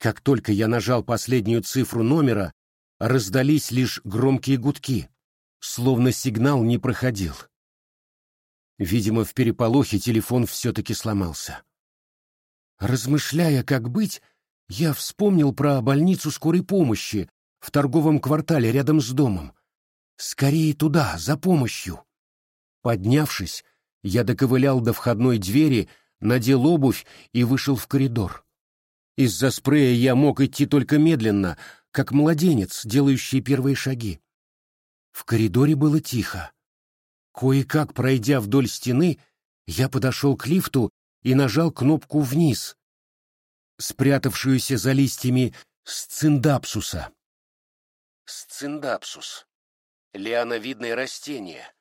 Как только я нажал последнюю цифру номера, раздались лишь громкие гудки, словно сигнал не проходил. Видимо, в переполохе телефон все-таки сломался. Размышляя, как быть, я вспомнил про больницу скорой помощи в торговом квартале рядом с домом. Скорее туда, за помощью. Поднявшись, я доковылял до входной двери, надел обувь и вышел в коридор. Из-за спрея я мог идти только медленно, как младенец, делающий первые шаги. В коридоре было тихо. Кое-как пройдя вдоль стены, я подошел к лифту и нажал кнопку «Вниз», спрятавшуюся за листьями сциндапсуса. Сциндапсус — лиановидное растение,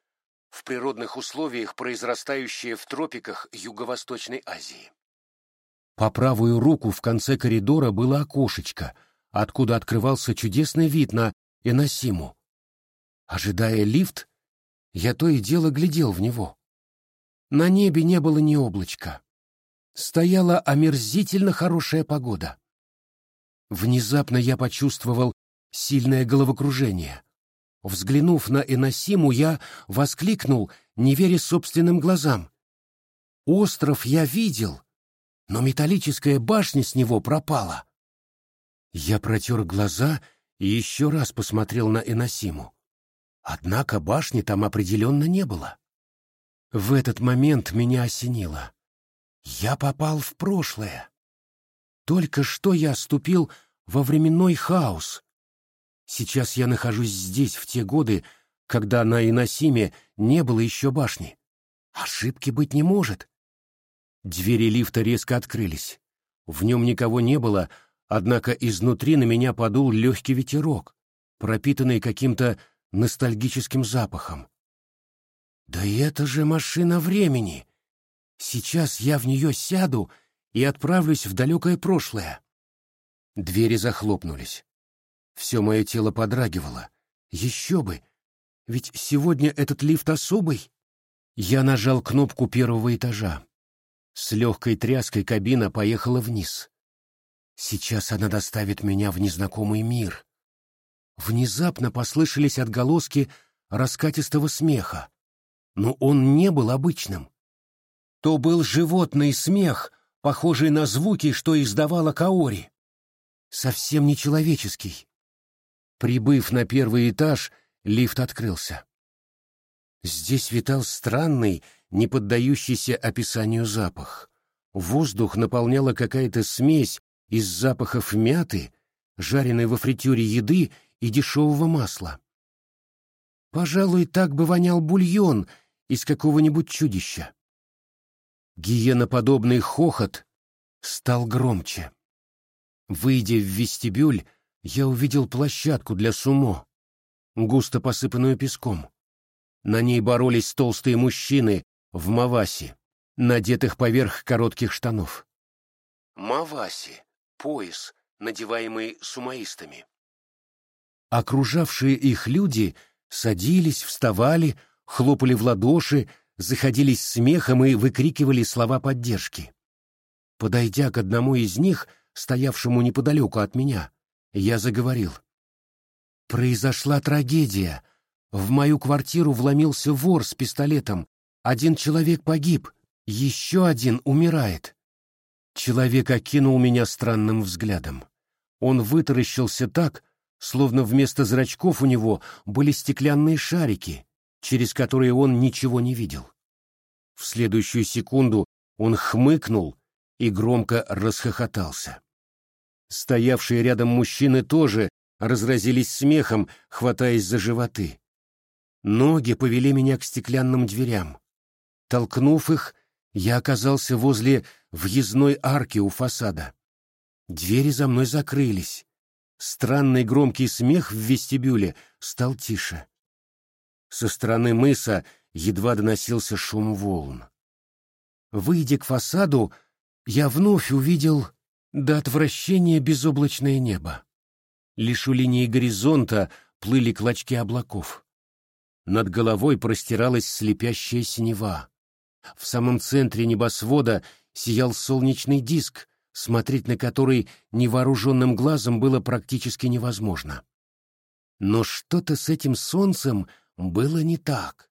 в природных условиях произрастающее в тропиках Юго-Восточной Азии. По правую руку в конце коридора было окошечко, откуда открывался чудесный вид на Эносиму. Ожидая лифт, я то и дело глядел в него. На небе не было ни облачка. Стояла омерзительно хорошая погода. Внезапно я почувствовал сильное головокружение. Взглянув на Эносиму, я воскликнул, не веря собственным глазам. Остров я видел, но металлическая башня с него пропала. Я протер глаза и еще раз посмотрел на Эносиму. Однако башни там определенно не было. В этот момент меня осенило. Я попал в прошлое. Только что я ступил во временной хаос. Сейчас я нахожусь здесь, в те годы, когда на Иносиме не было еще башни. Ошибки быть не может. Двери лифта резко открылись. В нем никого не было, однако изнутри на меня подул легкий ветерок, пропитанный каким-то ностальгическим запахом. Да это же машина времени! Сейчас я в нее сяду и отправлюсь в далекое прошлое. Двери захлопнулись. Все мое тело подрагивало. Еще бы! Ведь сегодня этот лифт особый. Я нажал кнопку первого этажа. С легкой тряской кабина поехала вниз. Сейчас она доставит меня в незнакомый мир. Внезапно послышались отголоски раскатистого смеха. Но он не был обычным. То был животный смех, похожий на звуки, что издавала Каори. Совсем нечеловеческий. Прибыв на первый этаж, лифт открылся. Здесь витал странный, не поддающийся описанию запах. Воздух наполняла какая-то смесь из запахов мяты, жареной во фритюре еды и дешевого масла. Пожалуй, так бы вонял бульон из какого-нибудь чудища. Гиеноподобный хохот стал громче. Выйдя в вестибюль, я увидел площадку для сумо, густо посыпанную песком. На ней боролись толстые мужчины в маваси, надетых поверх коротких штанов. Маваси — пояс, надеваемый сумаистами. Окружавшие их люди садились, вставали, хлопали в ладоши, заходились смехом и выкрикивали слова поддержки. Подойдя к одному из них, стоявшему неподалеку от меня, я заговорил. «Произошла трагедия. В мою квартиру вломился вор с пистолетом. Один человек погиб, еще один умирает». Человек окинул меня странным взглядом. Он вытаращился так, словно вместо зрачков у него были стеклянные шарики, через которые он ничего не видел. В следующую секунду он хмыкнул и громко расхохотался. Стоявшие рядом мужчины тоже разразились смехом, хватаясь за животы. Ноги повели меня к стеклянным дверям. Толкнув их, я оказался возле въездной арки у фасада. Двери за мной закрылись. Странный громкий смех в вестибюле стал тише. Со стороны мыса едва доносился шум волн. Выйдя к фасаду, я вновь увидел до отвращения безоблачное небо. Лишь у линии горизонта плыли клочки облаков. Над головой простиралась слепящая синева. В самом центре небосвода сиял солнечный диск, смотреть на который невооруженным глазом было практически невозможно. Но что-то с этим солнцем было не так.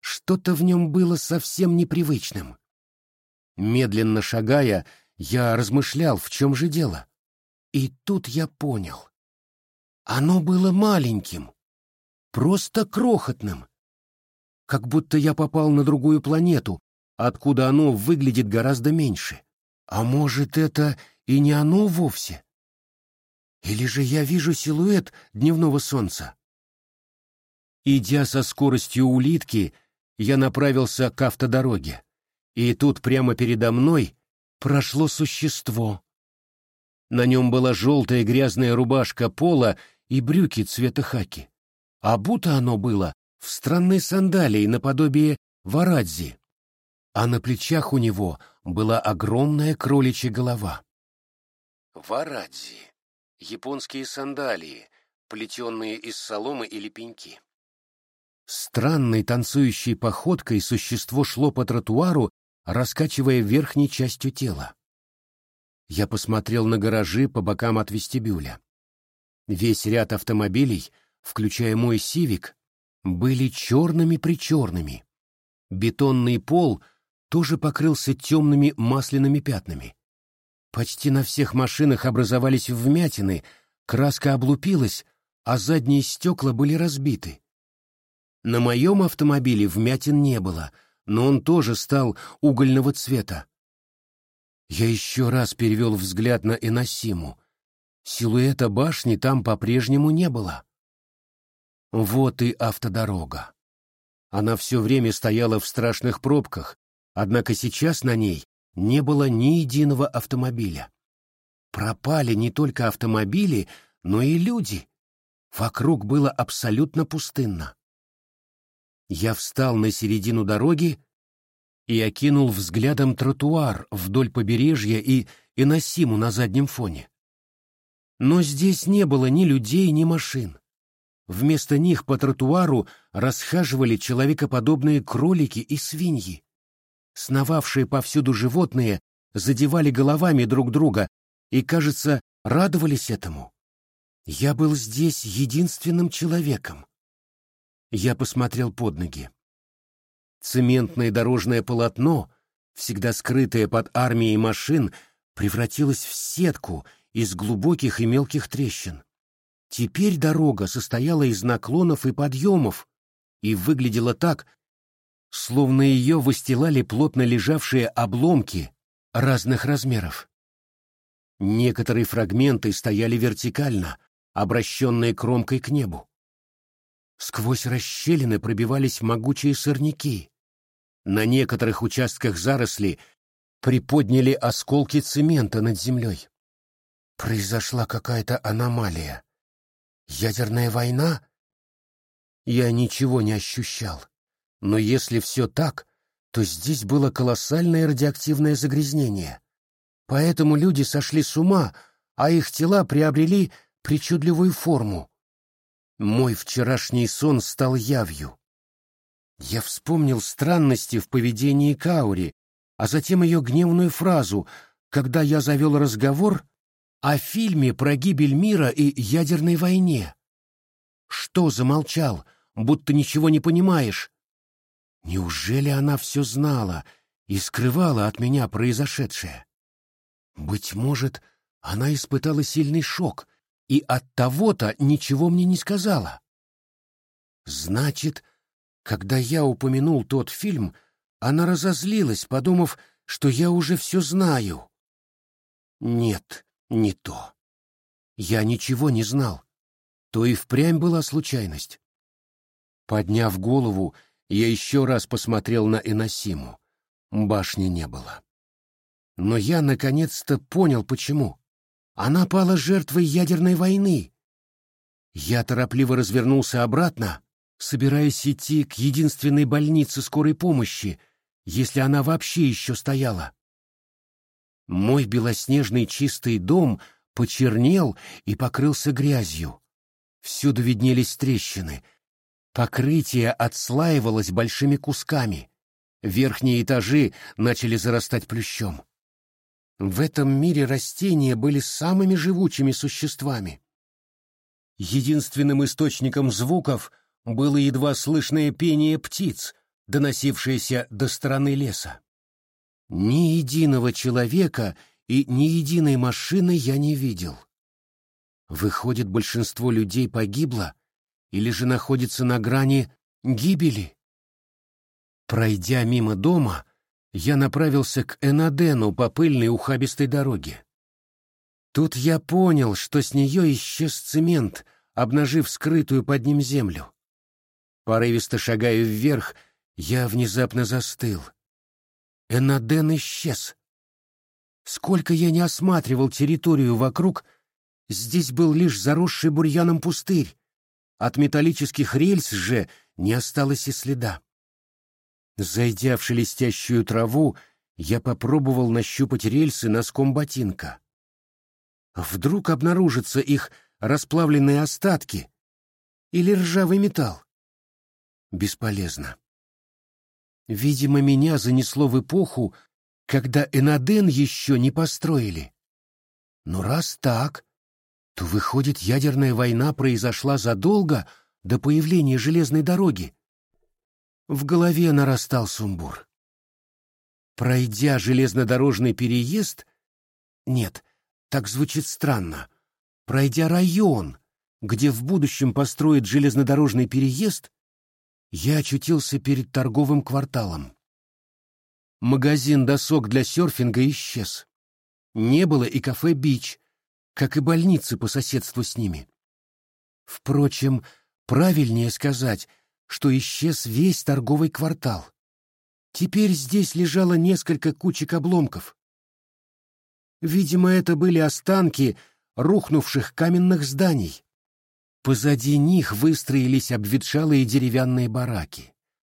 Что-то в нем было совсем непривычным. Медленно шагая, я размышлял, в чем же дело. И тут я понял. Оно было маленьким, просто крохотным. Как будто я попал на другую планету, откуда оно выглядит гораздо меньше. А может, это и не оно вовсе? Или же я вижу силуэт дневного солнца? Идя со скоростью улитки, я направился к автодороге. И тут прямо передо мной прошло существо. На нем была желтая грязная рубашка пола и брюки цвета хаки. А будто оно было в странной сандалии наподобие варадзи а на плечах у него была огромная кроличья голова. Варадзи — японские сандалии, плетенные из соломы или пеньки. Странной танцующей походкой существо шло по тротуару, раскачивая верхней частью тела. Я посмотрел на гаражи по бокам от вестибюля. Весь ряд автомобилей, включая мой «Сивик», были черными-причерными. Бетонный пол — тоже покрылся темными масляными пятнами. Почти на всех машинах образовались вмятины, краска облупилась, а задние стекла были разбиты. На моем автомобиле вмятин не было, но он тоже стал угольного цвета. Я еще раз перевел взгляд на Эносиму. Силуэта башни там по-прежнему не было. Вот и автодорога. Она все время стояла в страшных пробках, Однако сейчас на ней не было ни единого автомобиля. Пропали не только автомобили, но и люди. Вокруг было абсолютно пустынно. Я встал на середину дороги и окинул взглядом тротуар вдоль побережья и Иносиму на заднем фоне. Но здесь не было ни людей, ни машин. Вместо них по тротуару расхаживали человекоподобные кролики и свиньи. Сновавшие повсюду животные задевали головами друг друга и, кажется, радовались этому. Я был здесь единственным человеком. Я посмотрел под ноги. Цементное дорожное полотно, всегда скрытое под армией машин, превратилось в сетку из глубоких и мелких трещин. Теперь дорога состояла из наклонов и подъемов и выглядела так, словно ее выстилали плотно лежавшие обломки разных размеров. Некоторые фрагменты стояли вертикально, обращенные кромкой к небу. Сквозь расщелины пробивались могучие сорняки. На некоторых участках заросли приподняли осколки цемента над землей. Произошла какая-то аномалия. Ядерная война? Я ничего не ощущал. Но если все так, то здесь было колоссальное радиоактивное загрязнение. Поэтому люди сошли с ума, а их тела приобрели причудливую форму. Мой вчерашний сон стал явью. Я вспомнил странности в поведении Каури, а затем ее гневную фразу, когда я завел разговор о фильме про гибель мира и ядерной войне. Что замолчал, будто ничего не понимаешь? Неужели она все знала и скрывала от меня произошедшее? Быть может, она испытала сильный шок и от того-то ничего мне не сказала. Значит, когда я упомянул тот фильм, она разозлилась, подумав, что я уже все знаю. Нет, не то. Я ничего не знал. То и впрямь была случайность. Подняв голову, я еще раз посмотрел на Эносиму. Башни не было. Но я наконец-то понял, почему. Она пала жертвой ядерной войны. Я торопливо развернулся обратно, собираясь идти к единственной больнице скорой помощи, если она вообще еще стояла. Мой белоснежный чистый дом почернел и покрылся грязью. Всюду виднелись трещины — Покрытие отслаивалось большими кусками. Верхние этажи начали зарастать плющом. В этом мире растения были самыми живучими существами. Единственным источником звуков было едва слышное пение птиц, доносившееся до стороны леса. Ни единого человека и ни единой машины я не видел. Выходит, большинство людей погибло или же находится на грани гибели? Пройдя мимо дома, я направился к Энадену по пыльной ухабистой дороге. Тут я понял, что с нее исчез цемент, обнажив скрытую под ним землю. Порывисто шагая вверх, я внезапно застыл. Энаден исчез. Сколько я не осматривал территорию вокруг, здесь был лишь заросший бурьяном пустырь. От металлических рельс же не осталось и следа. Зайдя в шелестящую траву, я попробовал нащупать рельсы носком ботинка. Вдруг обнаружатся их расплавленные остатки или ржавый металл. Бесполезно. Видимо, меня занесло в эпоху, когда Энаден еще не построили. Но раз так, то, выходит, ядерная война произошла задолго до появления железной дороги, в голове нарастал сумбур. Пройдя железнодорожный переезд... Нет, так звучит странно. Пройдя район, где в будущем построят железнодорожный переезд, я очутился перед торговым кварталом. Магазин досок для серфинга исчез. Не было и кафе «Бич», как и больницы по соседству с ними. Впрочем, правильнее сказать, что исчез весь торговый квартал. Теперь здесь лежало несколько кучек обломков. Видимо, это были останки рухнувших каменных зданий. Позади них выстроились обветшалые деревянные бараки.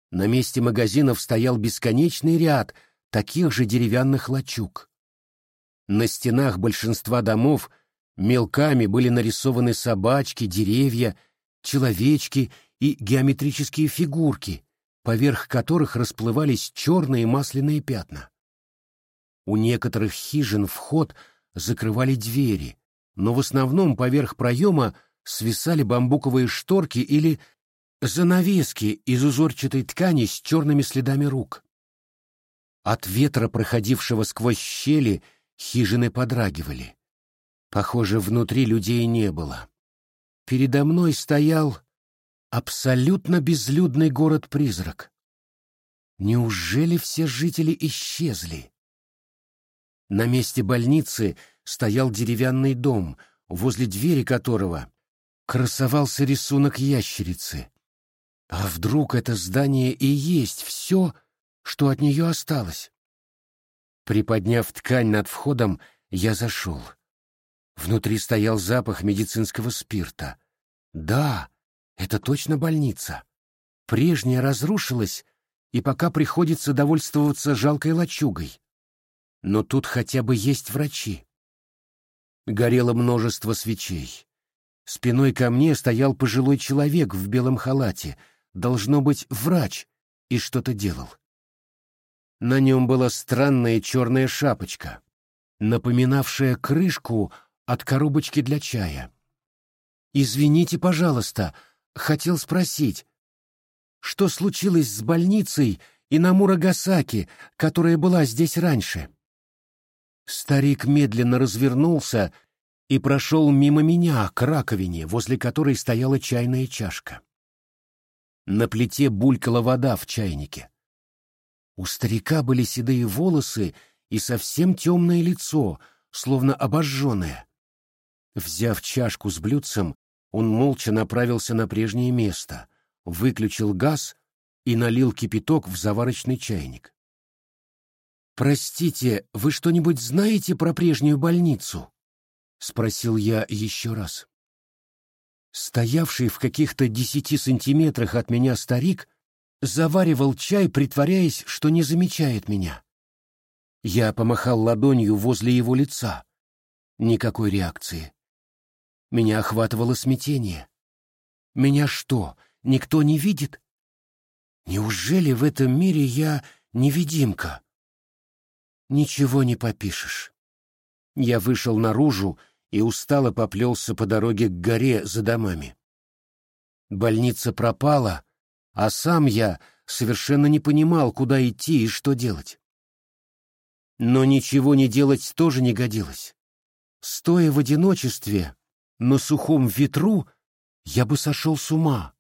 На месте магазинов стоял бесконечный ряд таких же деревянных лачуг. На стенах большинства домов мелками были нарисованы собачки, деревья, человечки и геометрические фигурки, поверх которых расплывались черные масляные пятна. У некоторых хижин вход закрывали двери, но в основном поверх проема свисали бамбуковые шторки или занавески из узорчатой ткани с черными следами рук. От ветра, проходившего сквозь щели, хижины подрагивали. Похоже, внутри людей не было. Передо мной стоял Абсолютно безлюдный город-призрак. Неужели все жители исчезли? На месте больницы стоял деревянный дом, возле двери которого красовался рисунок ящерицы. А вдруг это здание и есть все, что от нее осталось? Приподняв ткань над входом, я зашел. Внутри стоял запах медицинского спирта. Да, это точно больница. Прежняя разрушилась, и пока приходится довольствоваться жалкой лачугой. Но тут хотя бы есть врачи. Горело множество свечей. Спиной ко мне стоял пожилой человек в белом халате, должно быть, врач, и что-то делал. На нем была странная черная шапочка, напоминавшая крышку от коробочки для чая. «Извините, пожалуйста», хотел спросить, что случилось с больницей и на Мурагасаки, которая была здесь раньше? Старик медленно развернулся и прошел мимо меня к раковине, возле которой стояла чайная чашка. На плите булькала вода в чайнике. У старика были седые волосы и совсем темное лицо, словно обожженное. Взяв чашку с блюдцем, он молча направился на прежнее место, выключил газ и налил кипяток в заварочный чайник. «Простите, вы что-нибудь знаете про прежнюю больницу?» — спросил я еще раз. Стоявший в каких-то десяти сантиметрах от меня старик заваривал чай, притворяясь, что не замечает меня. Я помахал ладонью возле его лица. Никакой реакции. Меня охватывало смятение. Меня что, никто не видит? Неужели в этом мире я невидимка? Ничего не попишешь. Я вышел наружу и устало поплелся по дороге к горе за домами. Больница пропала, а сам я совершенно не понимал, куда идти и что делать. Но ничего не делать тоже не годилось. Стоя в одиночестве, на сухом ветру, я бы сошел с ума.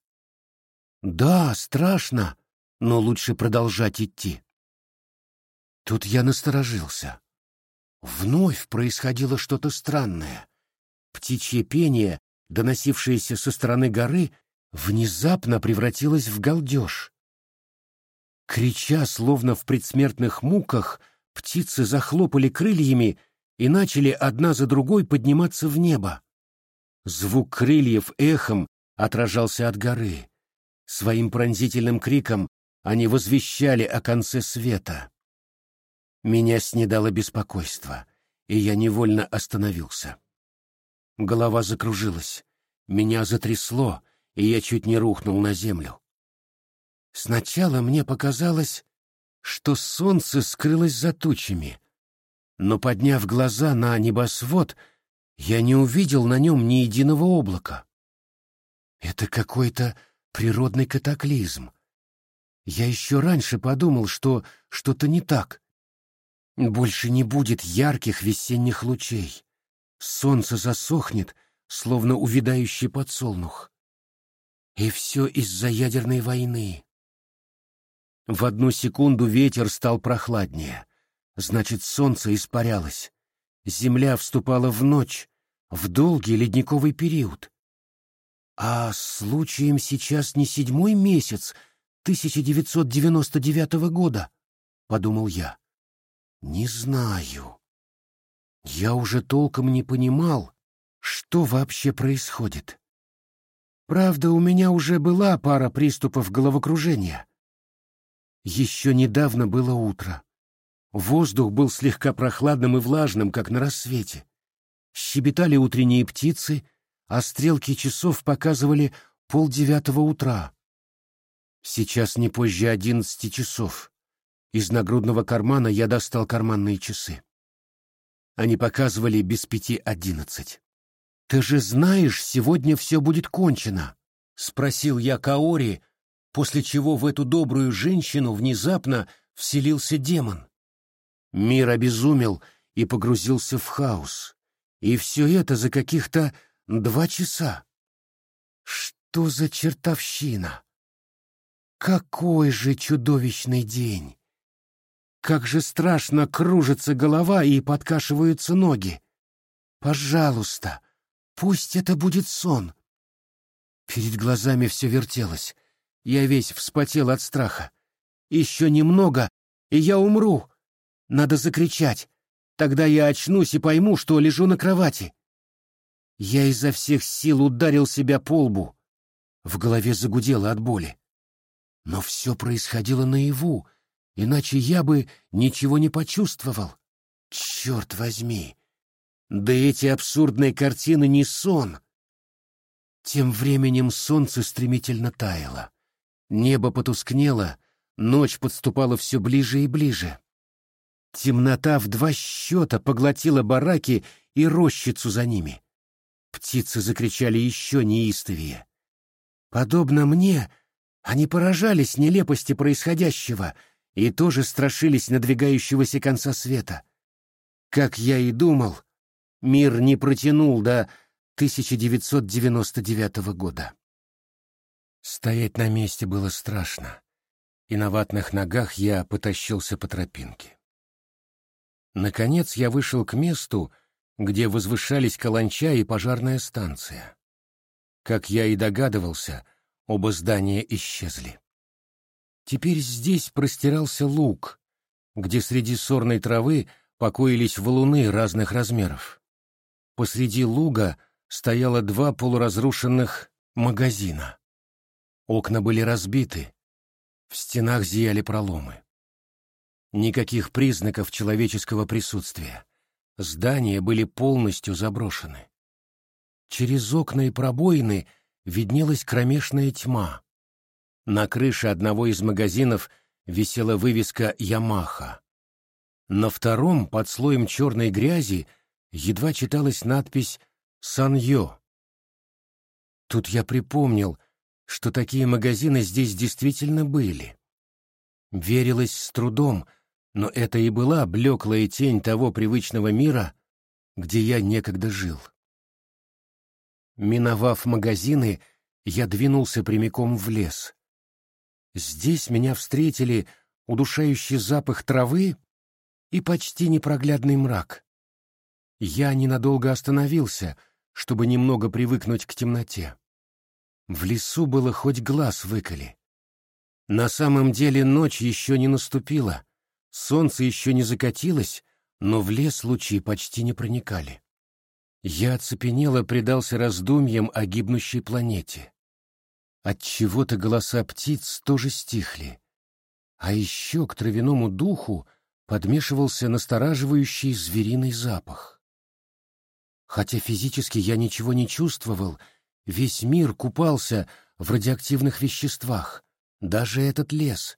Да, страшно, но лучше продолжать идти. Тут я насторожился. Вновь происходило что-то странное. Птичье пение, доносившееся со стороны горы, внезапно превратилось в галдеж. Крича, словно в предсмертных муках, птицы захлопали крыльями и начали одна за другой подниматься в небо. Звук крыльев эхом отражался от горы. Своим пронзительным криком они возвещали о конце света. Меня снедало беспокойство, и я невольно остановился. Голова закружилась, меня затрясло, и я чуть не рухнул на землю. Сначала мне показалось, что солнце скрылось за тучами, но, подняв глаза на небосвод, я не увидел на нем ни единого облака. Это какой-то природный катаклизм. Я еще раньше подумал, что что-то не так. Больше не будет ярких весенних лучей. Солнце засохнет, словно увядающий подсолнух. И все из-за ядерной войны. В одну секунду ветер стал прохладнее. Значит, солнце испарялось. Земля вступала в ночь, в долгий ледниковый период. А случаем сейчас не седьмой месяц 1999 года, — подумал я. Не знаю. Я уже толком не понимал, что вообще происходит. Правда, у меня уже была пара приступов головокружения. Еще недавно было утро. Воздух был слегка прохладным и влажным, как на рассвете. Щебетали утренние птицы, а стрелки часов показывали полдевятого утра. Сейчас не позже одиннадцати часов. Из нагрудного кармана я достал карманные часы. Они показывали без пяти одиннадцать. «Ты же знаешь, сегодня все будет кончено», — спросил я Каори, после чего в эту добрую женщину внезапно вселился демон. Мир обезумел и погрузился в хаос. И все это за каких-то два часа. Что за чертовщина? Какой же чудовищный день! Как же страшно кружится голова и подкашиваются ноги. Пожалуйста, пусть это будет сон. Перед глазами все вертелось. Я весь вспотел от страха. Еще немного, и я умру. Надо закричать. Тогда я очнусь и пойму, что лежу на кровати. Я изо всех сил ударил себя по лбу. В голове загудело от боли. Но все происходило наяву, иначе я бы ничего не почувствовал. Черт возьми! Да эти абсурдные картины не сон. Тем временем солнце стремительно таяло. Небо потускнело, ночь подступала все ближе и ближе. Темнота в два счета поглотила бараки и рощицу за ними. Птицы закричали еще неистовее. Подобно мне, они поражались нелепости происходящего — и тоже страшились надвигающегося конца света. Как я и думал, мир не протянул до 1999 года. Стоять на месте было страшно, и на ватных ногах я потащился по тропинке. Наконец я вышел к месту, где возвышались каланча и пожарная станция. Как я и догадывался, оба здания исчезли. Теперь здесь простирался луг, где среди сорной травы покоились валуны разных размеров. Посреди луга стояло два полуразрушенных магазина. Окна были разбиты, в стенах зияли проломы. Никаких признаков человеческого присутствия. Здания были полностью заброшены. Через окна и пробоины виднелась кромешная тьма. На крыше одного из магазинов висела вывеска «Ямаха». На втором, под слоем черной грязи, едва читалась надпись «Саньо». Тут я припомнил, что такие магазины здесь действительно были. Верилось с трудом, но это и была блеклая тень того привычного мира, где я некогда жил. Миновав магазины, я двинулся прямиком в лес. Здесь меня встретили удушающий запах травы и почти непроглядный мрак. Я ненадолго остановился, чтобы немного привыкнуть к темноте. В лесу было хоть глаз выколи. На самом деле ночь еще не наступила, солнце еще не закатилось, но в лес лучи почти не проникали. Я оцепенело предался раздумьям о гибнущей планете. От чего то голоса птиц тоже стихли. А еще к травяному духу подмешивался настораживающий звериный запах. Хотя физически я ничего не чувствовал, весь мир купался в радиоактивных веществах, даже этот лес.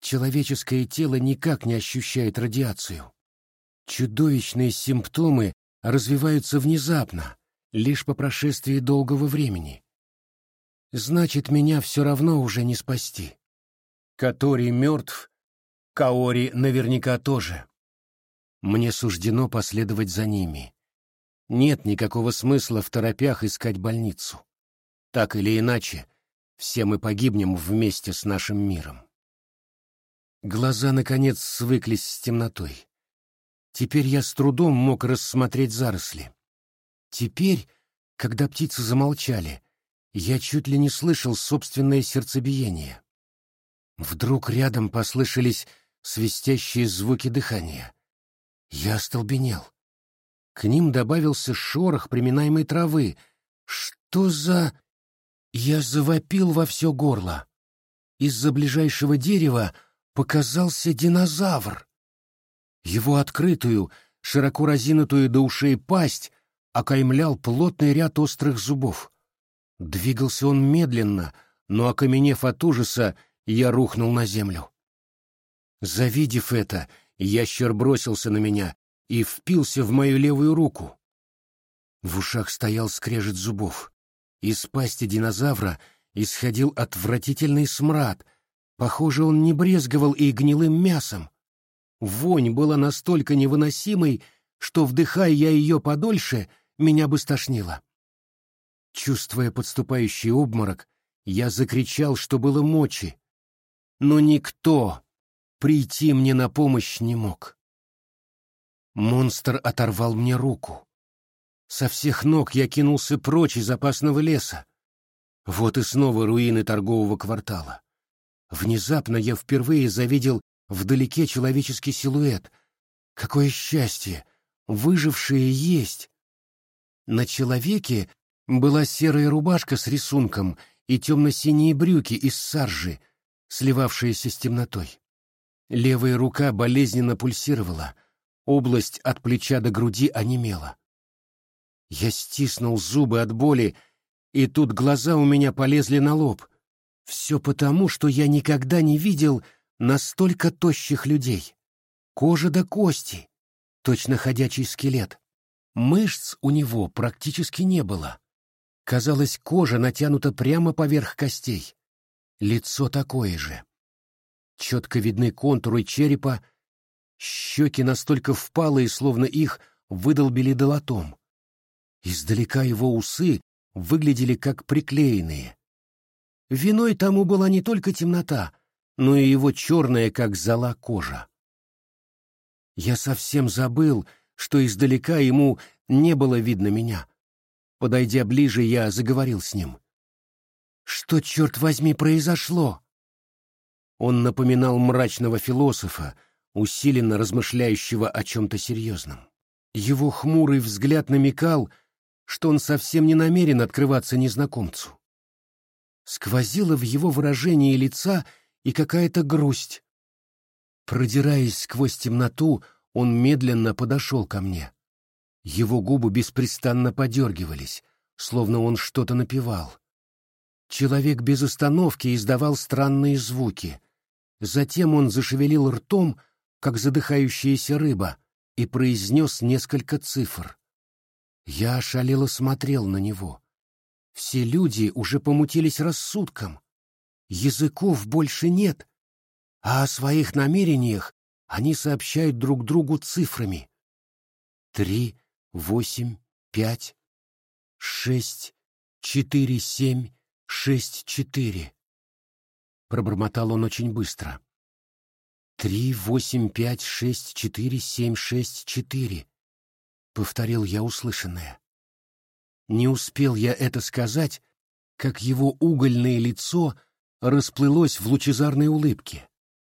Человеческое тело никак не ощущает радиацию. Чудовищные симптомы развиваются внезапно, лишь по прошествии долгого времени. Значит, меня все равно уже не спасти. Катори мертв, Каори наверняка тоже. Мне суждено последовать за ними. Нет никакого смысла в торопях искать больницу. Так или иначе, все мы погибнем вместе с нашим миром. Глаза, наконец, свыклись с темнотой. Теперь я с трудом мог рассмотреть заросли. Теперь, когда птицы замолчали, я чуть ли не слышал собственное сердцебиение. Вдруг рядом послышались свистящие звуки дыхания. Я остолбенел. К ним добавился шорох приминаемой травы. Что за... Я завопил во все горло. Из-за ближайшего дерева показался динозавр. Его открытую, широко разинутую до ушей пасть окаймлял плотный ряд острых зубов. Двигался он медленно, но, окаменев от ужаса, я рухнул на землю. Завидев это, ящер бросился на меня и впился в мою левую руку. В ушах стоял скрежет зубов. Из пасти динозавра исходил отвратительный смрад. Похоже, он не брезговал и гнилым мясом. Вонь была настолько невыносимой, что, вдыхая я ее подольше, меня бы стошнило. Чувствуя подступающий обморок, я закричал, что было мочи, но никто прийти мне на помощь не мог. Монстр оторвал мне руку. Со всех ног я кинулся прочь из опасного леса. Вот и снова руины торгового квартала. Внезапно я впервые завидел вдалеке человеческий силуэт. Какое счастье! Выжившие есть! На человеке была серая рубашка с рисунком и темно-синие брюки из саржи, сливавшиеся с темнотой. Левая рука болезненно пульсировала, область от плеча до груди онемела. Я стиснул зубы от боли, и тут глаза у меня полезли на лоб. Все потому, что я никогда не видел настолько тощих людей. Кожа до кости, точно ходячий скелет. Мышц у него практически не было. Казалось, кожа натянута прямо поверх костей. Лицо такое же. Четко видны контуры черепа, щеки настолько впалые, словно их выдолбили долотом. Издалека его усы выглядели как приклеенные. Виной тому была не только темнота, но и его черная, как зола, кожа. Я совсем забыл, что издалека ему не было видно меня. Подойдя ближе, я заговорил с ним. Что, черт возьми, произошло? Он напоминал мрачного философа, усиленно размышляющего о чем-то серьезном. Его хмурый взгляд намекал, что он совсем не намерен открываться незнакомцу. Сквозила в его выражении лица и какая-то грусть. Продираясь сквозь темноту, он медленно подошел ко мне. Его губы беспрестанно подергивались, словно он что-то напевал. Человек без остановки издавал странные звуки. Затем он зашевелил ртом, как задыхающаяся рыба, и произнес несколько цифр. Я ошалело смотрел на него. Все люди уже помутились рассудком. Языков больше нет, а о своих намерениях они сообщают друг другу цифрами. Три, восемь, пять, шесть, четыре, семь, шесть, четыре. Пробормотал он очень быстро. Три, восемь, пять, шесть, четыре, семь, шесть, четыре. Повторил я услышанное. Не успел я это сказать, как его угольное лицо расплылось в лучезарной улыбке.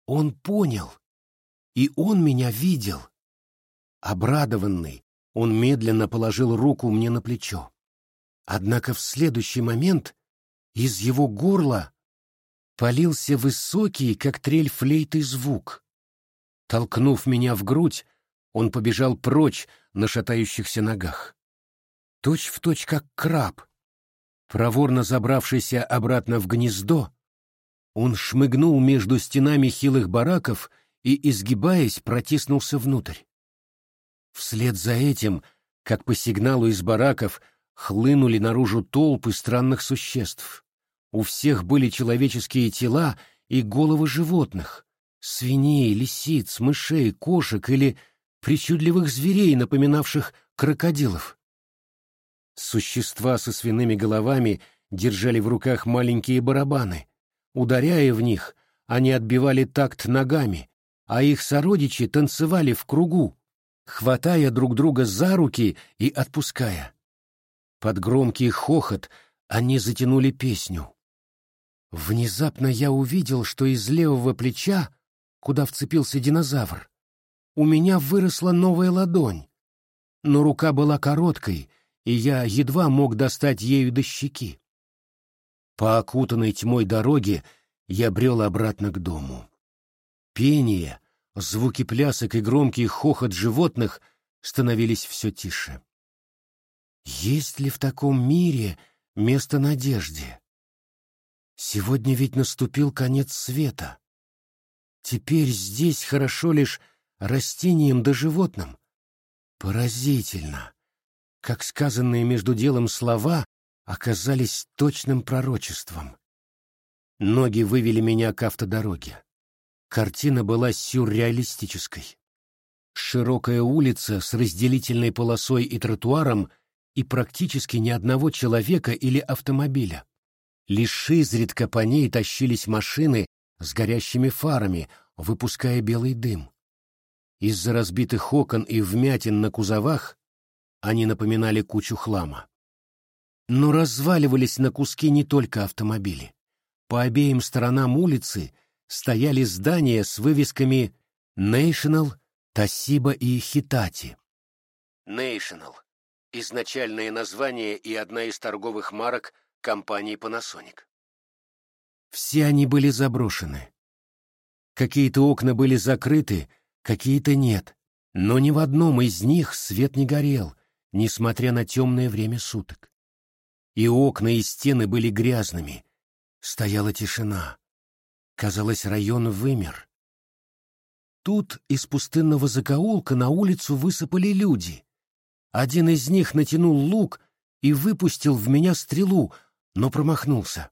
Он понял, и он меня видел. Обрадованный, он медленно положил руку мне на плечо. Однако в следующий момент из его горла полился высокий, как трель флейты, звук. Толкнув меня в грудь, он побежал прочь на шатающихся ногах. Точь в точь, как краб. Проворно забравшийся обратно в гнездо, он шмыгнул между стенами хилых бараков и, изгибаясь, протиснулся внутрь. Вслед за этим, как по сигналу из бараков, хлынули наружу толпы странных существ. У всех были человеческие тела и головы животных — свиней, лисиц, мышей, кошек или причудливых зверей, напоминавших крокодилов. Существа со свиными головами держали в руках маленькие барабаны. Ударяя в них, они отбивали такт ногами, а их сородичи танцевали в кругу, хватая друг друга за руки и отпуская. Под громкий хохот они затянули песню. Внезапно я увидел, что из левого плеча, куда вцепился динозавр, у меня выросла новая ладонь. Но рука была короткой, и я едва мог достать ею до щеки. По окутанной тьмой дороге я брел обратно к дому. Пение, звуки плясок и громкий хохот животных становились все тише. Есть ли в таком мире место надежде? Сегодня ведь наступил конец света. Теперь здесь хорошо лишь растениям да животным. Поразительно, как сказанные между делом слова оказались точным пророчеством. Ноги вывели меня к автодороге. Картина была сюрреалистической. Широкая улица с разделительной полосой и тротуаром и практически ни одного человека или автомобиля. Лишь изредка по ней тащились машины с горящими фарами, выпуская белый дым. Из-за разбитых окон и вмятин на кузовах они напоминали кучу хлама. Но разваливались на куски не только автомобили. По обеим сторонам улицы стояли здания с вывесками National, Toshiba и Hitachi. National — изначальное название и одна из торговых марок компании Panasonic. Все они были заброшены. Какие-то окна были закрыты, какие-то нет, но ни в одном из них свет не горел, несмотря на темное время суток. И окна и стены были грязными. Стояла тишина. Казалось, район вымер. Тут из пустынного закоулка на улицу высыпали люди. Один из них натянул лук и выпустил в меня стрелу, но промахнулся.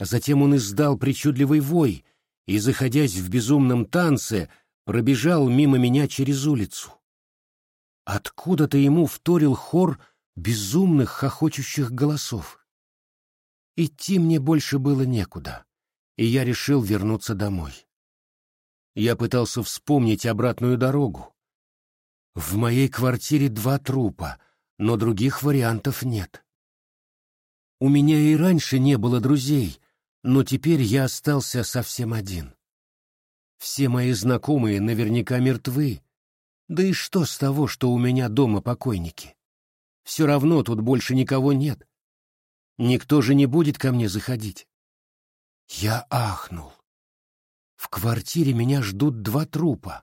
Затем он издал причудливый вой и, заходясь в безумном танце, пробежал мимо меня через улицу. Откуда-то ему вторил хор безумных хохочущих голосов. Идти мне больше было некуда, и я решил вернуться домой. Я пытался вспомнить обратную дорогу. В моей квартире два трупа, но других вариантов нет. У меня и раньше не было друзей, но теперь я остался совсем один. Все мои знакомые наверняка мертвы. Да и что с того, что у меня дома покойники? Все равно тут больше никого нет. Никто же не будет ко мне заходить. Я ахнул. В квартире меня ждут два трупа.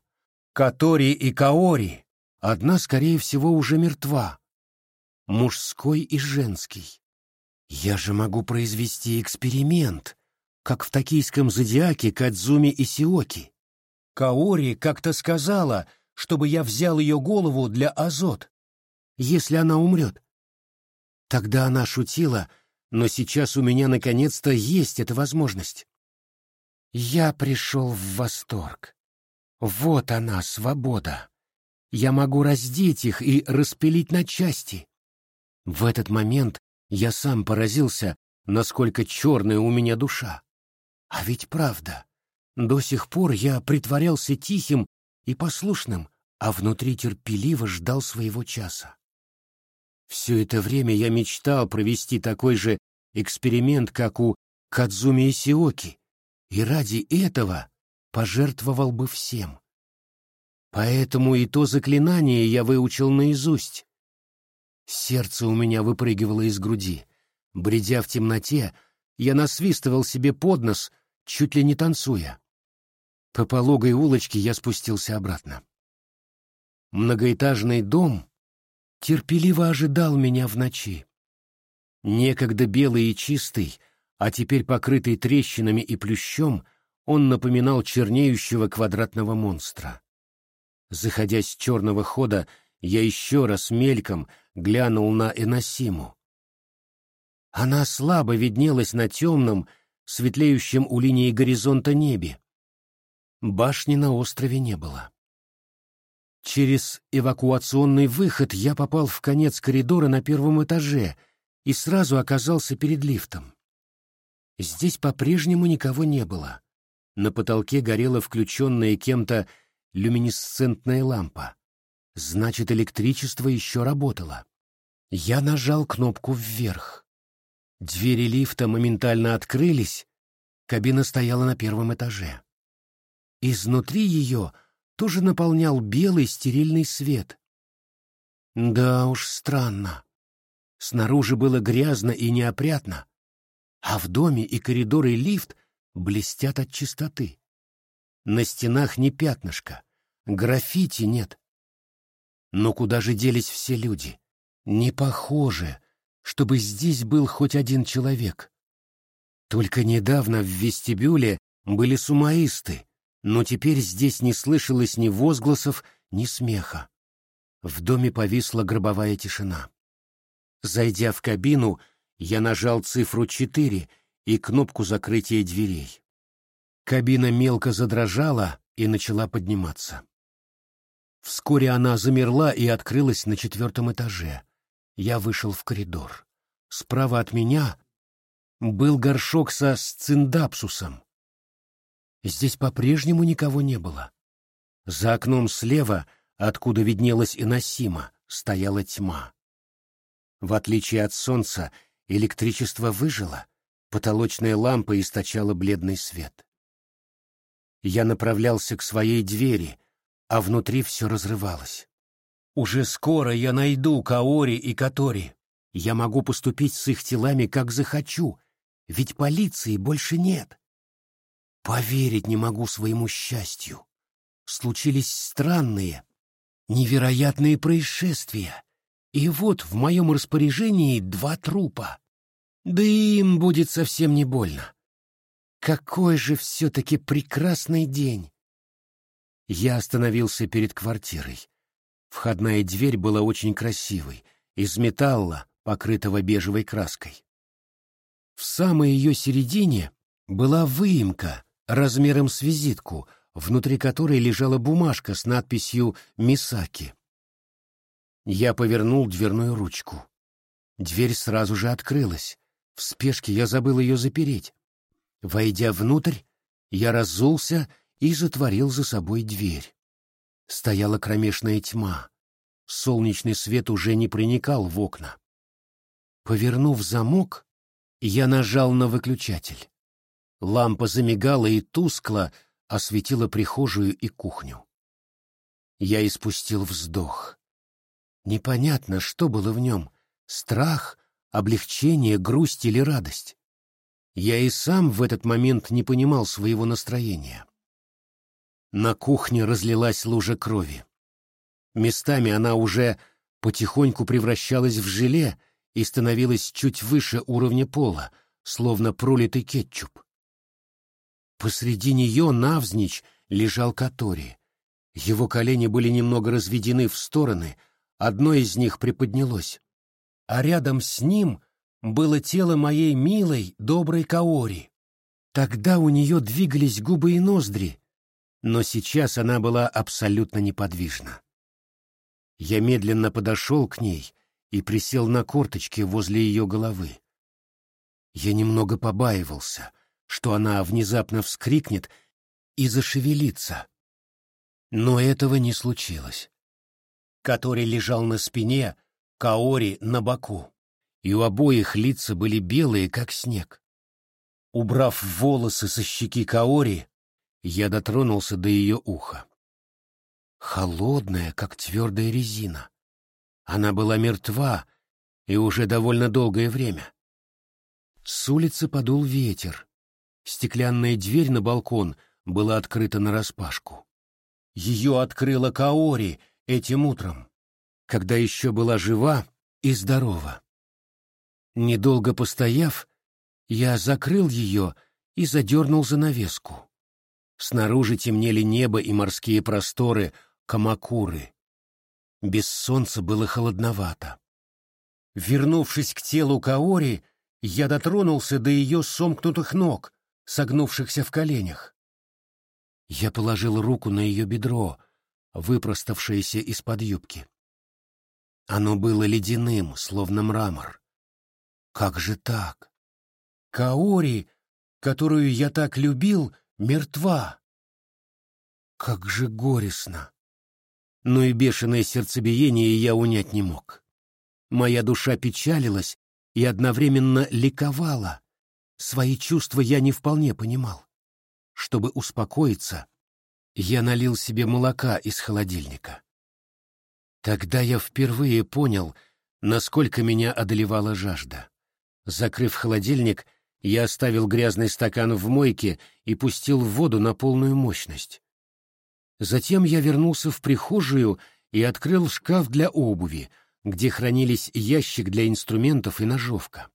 Катори и Каори. Одна, скорее всего, уже мертва. Мужской и женский. Я же могу произвести эксперимент, как в токийском зодиаке Кадзуми и Сиоки. Каори как-то сказала, чтобы я взял ее голову для азот, если она умрет. Тогда она шутила, но сейчас у меня наконец-то есть эта возможность. Я пришел в восторг. Вот она, свобода. Я могу раздеть их и распилить на части. В этот момент я сам поразился, насколько черная у меня душа. А ведь правда, до сих пор я притворялся тихим и послушным, а внутри терпеливо ждал своего часа. Все это время я мечтал провести такой же эксперимент, как у Кадзуми Сиоки, и ради этого пожертвовал бы всем. Поэтому и то заклинание я выучил наизусть. Сердце у меня выпрыгивало из груди. Бредя в темноте, я насвистывал себе под нос, чуть ли не танцуя. По пологой улочке я спустился обратно. Многоэтажный дом терпеливо ожидал меня в ночи. Некогда белый и чистый, а теперь покрытый трещинами и плющом, он напоминал чернеющего квадратного монстра. Заходя с черного хода, я еще раз мельком глянул на Эносиму. Она слабо виднелась на темном, светлеющем у линии горизонта небе. Башни на острове не было. Через эвакуационный выход я попал в конец коридора на первом этаже и сразу оказался перед лифтом. Здесь по-прежнему никого не было. На потолке горела включенная кем-то люминесцентная лампа. Значит, электричество еще работало. Я нажал кнопку вверх. Двери лифта моментально открылись, кабина стояла на первом этаже. Изнутри ее тоже наполнял белый стерильный свет. Да уж, странно. Снаружи было грязно и неопрятно, а в доме и коридоры и лифт блестят от чистоты. На стенах не пятнышко, граффити нет. Но куда же делись все люди? Не похоже, чтобы здесь был хоть один человек. Только недавно в вестибюле были сумаисты, но теперь здесь не слышалось ни возгласов, ни смеха. В доме повисла гробовая тишина. Зайдя в кабину, я нажал цифру 4 и кнопку закрытия дверей. Кабина мелко задрожала и начала подниматься. Вскоре она замерла и открылась на четвертом этаже. Я вышел в коридор. Справа от меня был горшок со сциндапсусом. Здесь по-прежнему никого не было. За окном слева, откуда виднелась Иносима, стояла тьма. В отличие от солнца, электричество выжило, потолочная лампа источала бледный свет. Я направлялся к своей двери, а внутри все разрывалось. Уже скоро я найду Каори и Катори. Я могу поступить с их телами, как захочу, ведь полиции больше нет. Поверить не могу своему счастью. Случились странные, невероятные происшествия. И вот в моем распоряжении два трупа. Да и им будет совсем не больно. Какой же все-таки прекрасный день! Я остановился перед квартирой. Входная дверь была очень красивой, из металла, покрытого бежевой краской. В самой ее середине была выемка размером с визитку, внутри которой лежала бумажка с надписью «Мисаки». Я повернул дверную ручку. Дверь сразу же открылась. В спешке я забыл ее запереть. Войдя внутрь, я разулся и затворил за собой дверь. Стояла кромешная тьма. Солнечный свет уже не проникал в окна. Повернув замок, я нажал на выключатель. Лампа замигала и тускло осветила прихожую и кухню. Я испустил вздох. Непонятно, что было в нем — страх, облегчение, грусть или радость. Я и сам в этот момент не понимал своего настроения. На кухне разлилась лужа крови. Местами она уже потихоньку превращалась в желе и становилась чуть выше уровня пола, словно пролитый кетчуп. Посреди нее навзничь лежал Катори. Его колени были немного разведены в стороны, одно из них приподнялось. А рядом с ним было тело моей милой, доброй Каори. Тогда у нее двигались губы и ноздри, но сейчас она была абсолютно неподвижна. Я медленно подошел к ней и присел на корточки возле ее головы. Я немного побаивался, что она внезапно вскрикнет и зашевелится. Но этого не случилось. Катори лежал на спине, Каори — на боку, и у обоих лица были белые, как снег. Убрав волосы со щеки Каори, я дотронулся до ее уха. Холодная, как твердая резина. Она была мертва, и уже довольно долгое время. С улицы подул ветер. Стеклянная дверь на балкон была открыта нараспашку. Ее открыла Каори этим утром, когда еще была жива и здорова. Недолго постояв, я закрыл ее и задернул занавеску. Снаружи темнели небо и морские просторы Камакуры. Без солнца было холодновато. Вернувшись к телу Каори, я дотронулся до ее сомкнутых ног, согнувшихся в коленях. Я положил руку на ее бедро, выпроставшееся из-под юбки. Оно было ледяным, словно мрамор. Как же так? Каори, которую я так любил, мертва. Как же горестно. Но и бешеное сердцебиение я унять не мог. Моя душа печалилась и одновременно ликовала. Свои чувства я не вполне понимал. Чтобы успокоиться, я налил себе молока из холодильника. Тогда я впервые понял, насколько меня одолевала жажда. Закрыв холодильник, я оставил грязный стакан в мойке и пустил в воду на полную мощность. Затем я вернулся в прихожую и открыл шкаф для обуви, где хранились ящик для инструментов и ножовка.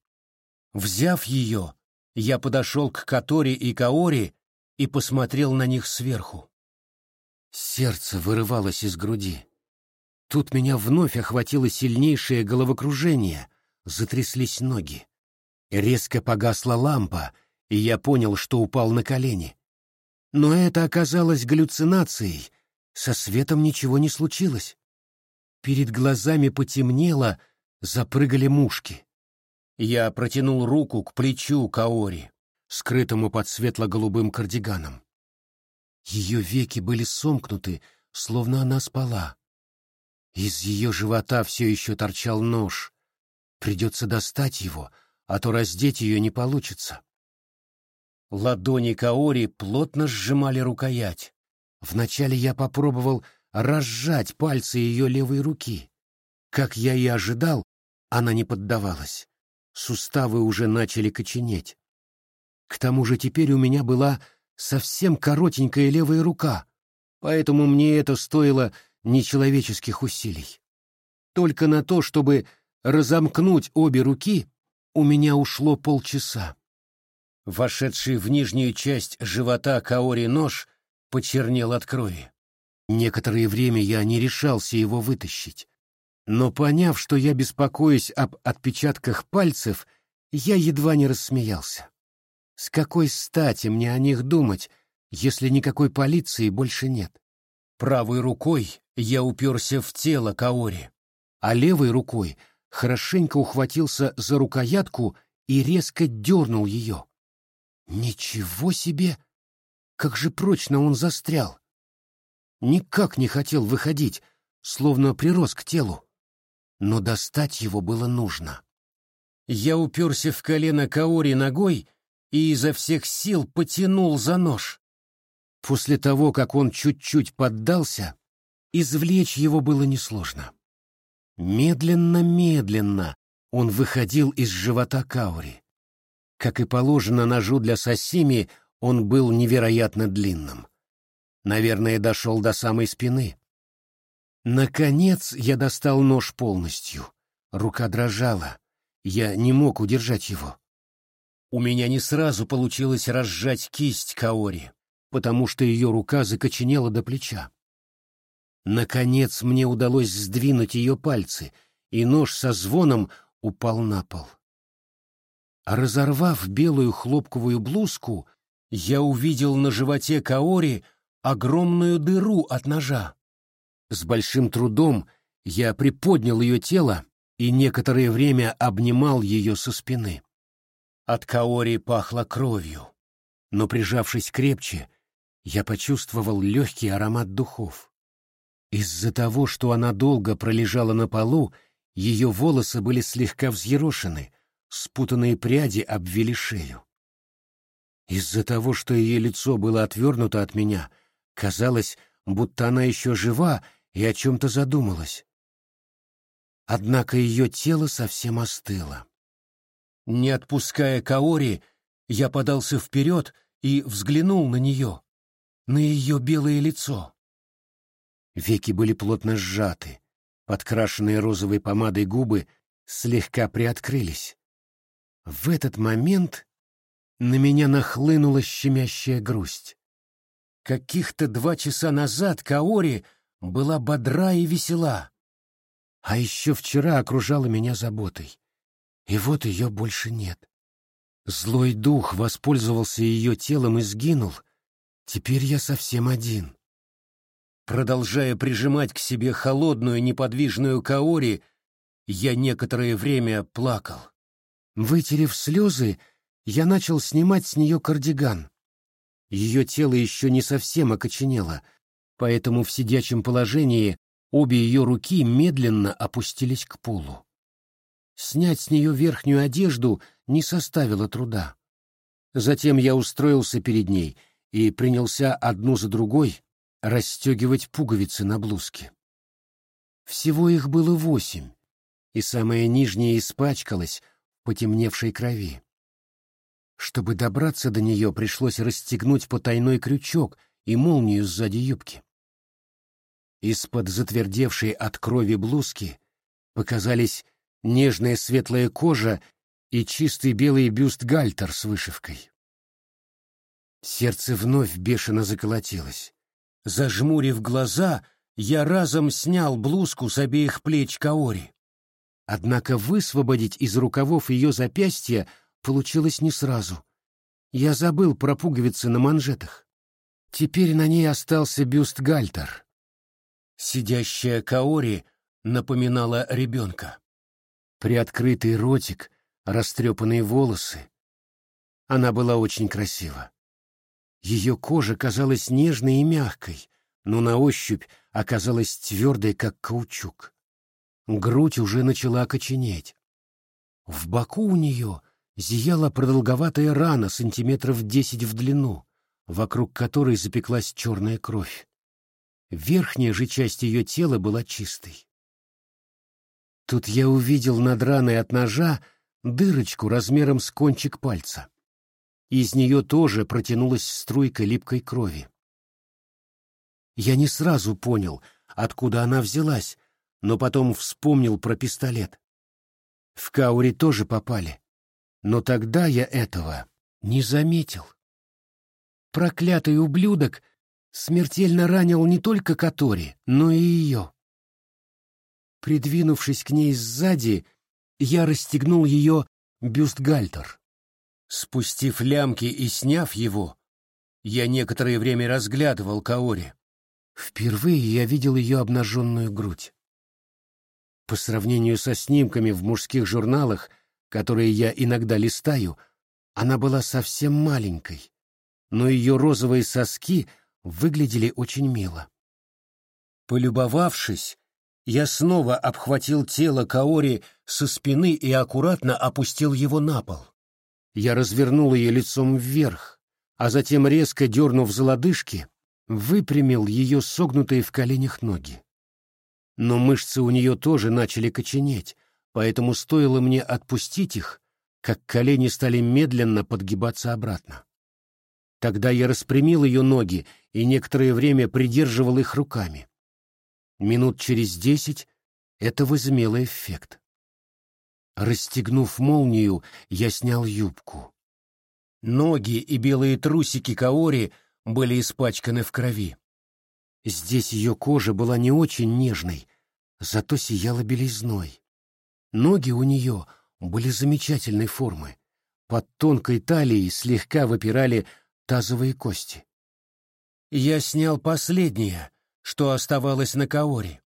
Взяв ее, я подошел к Катори и Каори и посмотрел на них сверху. Сердце вырывалось из груди. Тут меня вновь охватило сильнейшее головокружение, затряслись ноги. Резко погасла лампа, и я понял, что упал на колени. Но это оказалось галлюцинацией, со светом ничего не случилось. Перед глазами потемнело, запрыгали мушки. Я протянул руку к плечу Каори, скрытому под светло-голубым кардиганом. Ее веки были сомкнуты, словно она спала. Из ее живота все еще торчал нож. Придется достать его, а то раздеть ее не получится. Ладони Каори плотно сжимали рукоять. Вначале я попробовал разжать пальцы ее левой руки. Как я и ожидал, она не поддавалась. Суставы уже начали коченеть. К тому же теперь у меня была совсем коротенькая левая рука, поэтому мне это стоило нечеловеческих усилий. Только на то, чтобы разомкнуть обе руки, у меня ушло полчаса. Вошедший в нижнюю часть живота Каори нож почернел от крови. Некоторое время я не решался его вытащить. Но поняв, что я беспокоюсь об отпечатках пальцев, я едва не рассмеялся. С какой стати мне о них думать, если никакой полиции больше нет? Правой рукой я уперся в тело Каори, а левой рукой хорошенько ухватился за рукоятку и резко дернул ее. Ничего себе! Как же прочно он застрял! Никак не хотел выходить, словно прирос к телу. Но достать его было нужно. Я уперся в колено Каори ногой и изо всех сил потянул за нож. После того, как он чуть-чуть поддался, извлечь его было несложно. Медленно-медленно он выходил из живота Каури. Как и положено ножу для сосими, он был невероятно длинным. Наверное, дошел до самой спины. Наконец я достал нож полностью. Рука дрожала. Я не мог удержать его. У меня не сразу получилось разжать кисть Каори, потому что ее рука закоченела до плеча. Наконец мне удалось сдвинуть ее пальцы, и нож со звоном упал на пол. Разорвав белую хлопковую блузку, я увидел на животе Каори огромную дыру от ножа. С большим трудом я приподнял ее тело и некоторое время обнимал ее со спины. От Каори пахло кровью, но, прижавшись крепче, я почувствовал легкий аромат духов. Из-за того, что она долго пролежала на полу, ее волосы были слегка взъерошены, спутанные пряди обвели шею. Из-за того, что ее лицо было отвернуто от меня, казалось, будто она еще жива и о чем-то задумалась. Однако ее тело совсем остыло. Не отпуская Каори, я подался вперед и взглянул на нее, на ее белое лицо. Веки были плотно сжаты, подкрашенные розовой помадой губы слегка приоткрылись. В этот момент на меня нахлынула щемящая грусть. Каких-то два часа назад Каори была бодра и весела, а еще вчера окружала меня заботой. И вот ее больше нет. Злой дух воспользовался ее телом и сгинул. Теперь я совсем один. Продолжая прижимать к себе холодную неподвижную Каори, я некоторое время плакал. Вытерев слезы, я начал снимать с нее кардиган. Ее тело еще не совсем окоченело, поэтому в сидячем положении обе ее руки медленно опустились к полу. Снять с нее верхнюю одежду не составило труда. Затем я устроился перед ней и принялся одну за другой расстегивать пуговицы на блузке. Всего их было восемь, и самая нижняя испачкалась в потемневшей крови. Чтобы добраться до нее, пришлось расстегнуть потайной крючок и молнию сзади юбки. Из-под затвердевшей от крови блузки показались нежная светлая кожа и чистый белый бюст гальтер с вышивкой. Сердце вновь бешено заколотилось. Зажмурив глаза, я разом снял блузку с обеих плеч Каори. Однако высвободить из рукавов ее запястья получилось не сразу. Я забыл про пуговицы на манжетах. Теперь на ней остался бюст Гальтер. Сидящая Каори напоминала ребенка. Приоткрытый ротик, растрепанные волосы. Она была очень красива. Ее кожа казалась нежной и мягкой, но на ощупь оказалась твердой, как каучук. Грудь уже начала коченеть. В боку у нее зияла продолговатая рана сантиметров десять в длину, вокруг которой запеклась черная кровь. Верхняя же часть ее тела была чистой. Тут я увидел над раной от ножа дырочку размером с кончик пальца. Из нее тоже протянулась струйка липкой крови. Я не сразу понял, откуда она взялась, но потом вспомнил про пистолет. В Каури тоже попали, но тогда я этого не заметил. Проклятый ублюдок смертельно ранил не только Катори, но и ее. Придвинувшись к ней сзади, я расстегнул ее бюстгальтер. Спустив лямки и сняв его, я некоторое время разглядывал Каори. Впервые я видел ее обнаженную грудь. По сравнению со снимками в мужских журналах, которые я иногда листаю, она была совсем маленькой, но ее розовые соски выглядели очень мило. Полюбовавшись, я снова обхватил тело Каори со спины и аккуратно опустил его на пол. Я развернул ее лицом вверх, а затем, резко дернув за лодыжки, выпрямил ее согнутые в коленях ноги. Но мышцы у нее тоже начали коченеть, поэтому стоило мне отпустить их, как колени стали медленно подгибаться обратно. Тогда я распрямил ее ноги и некоторое время придерживал их руками. Минут через десять это возымело эффект. Расстегнув молнию, я снял юбку. Ноги и белые трусики Каори были испачканы в крови. Здесь ее кожа была не очень нежной, зато сияла белизной. Ноги у нее были замечательной формы. Под тонкой талией слегка выпирали тазовые кости. Я снял последнее, что оставалось на Каоре.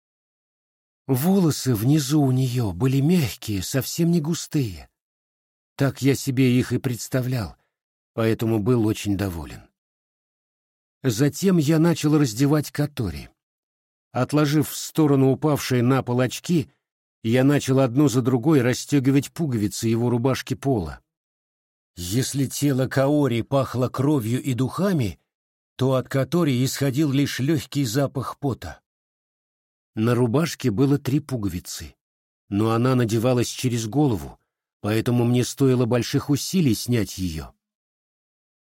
Волосы внизу у нее были мягкие, совсем не густые. Так я себе их и представлял, поэтому был очень доволен. Затем я начал раздевать Катори. Отложив в сторону упавшие на пол очки, я начал одну за другой расстегивать пуговицы его рубашки пола. Если тело Каори пахло кровью и духами, то от Катори исходил лишь легкий запах пота. На рубашке было три пуговицы, но она надевалась через голову, поэтому мне стоило больших усилий снять ее.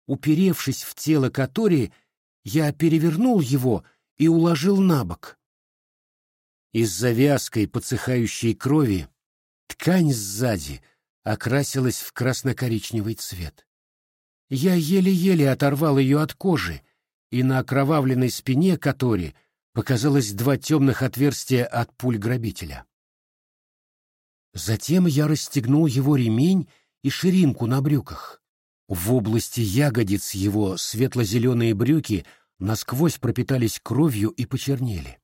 Уперевшись в тело Катори, я перевернул его и уложил на бок. Из-за вязкой подсыхающей крови ткань сзади окрасилась в красно-коричневый цвет. Я еле-еле оторвал ее от кожи, и на окровавленной спине Катори — показалось два темных отверстия от пуль грабителя. Затем я расстегнул его ремень и ширинку на брюках. В области ягодиц его светло-зеленые брюки насквозь пропитались кровью и почернели.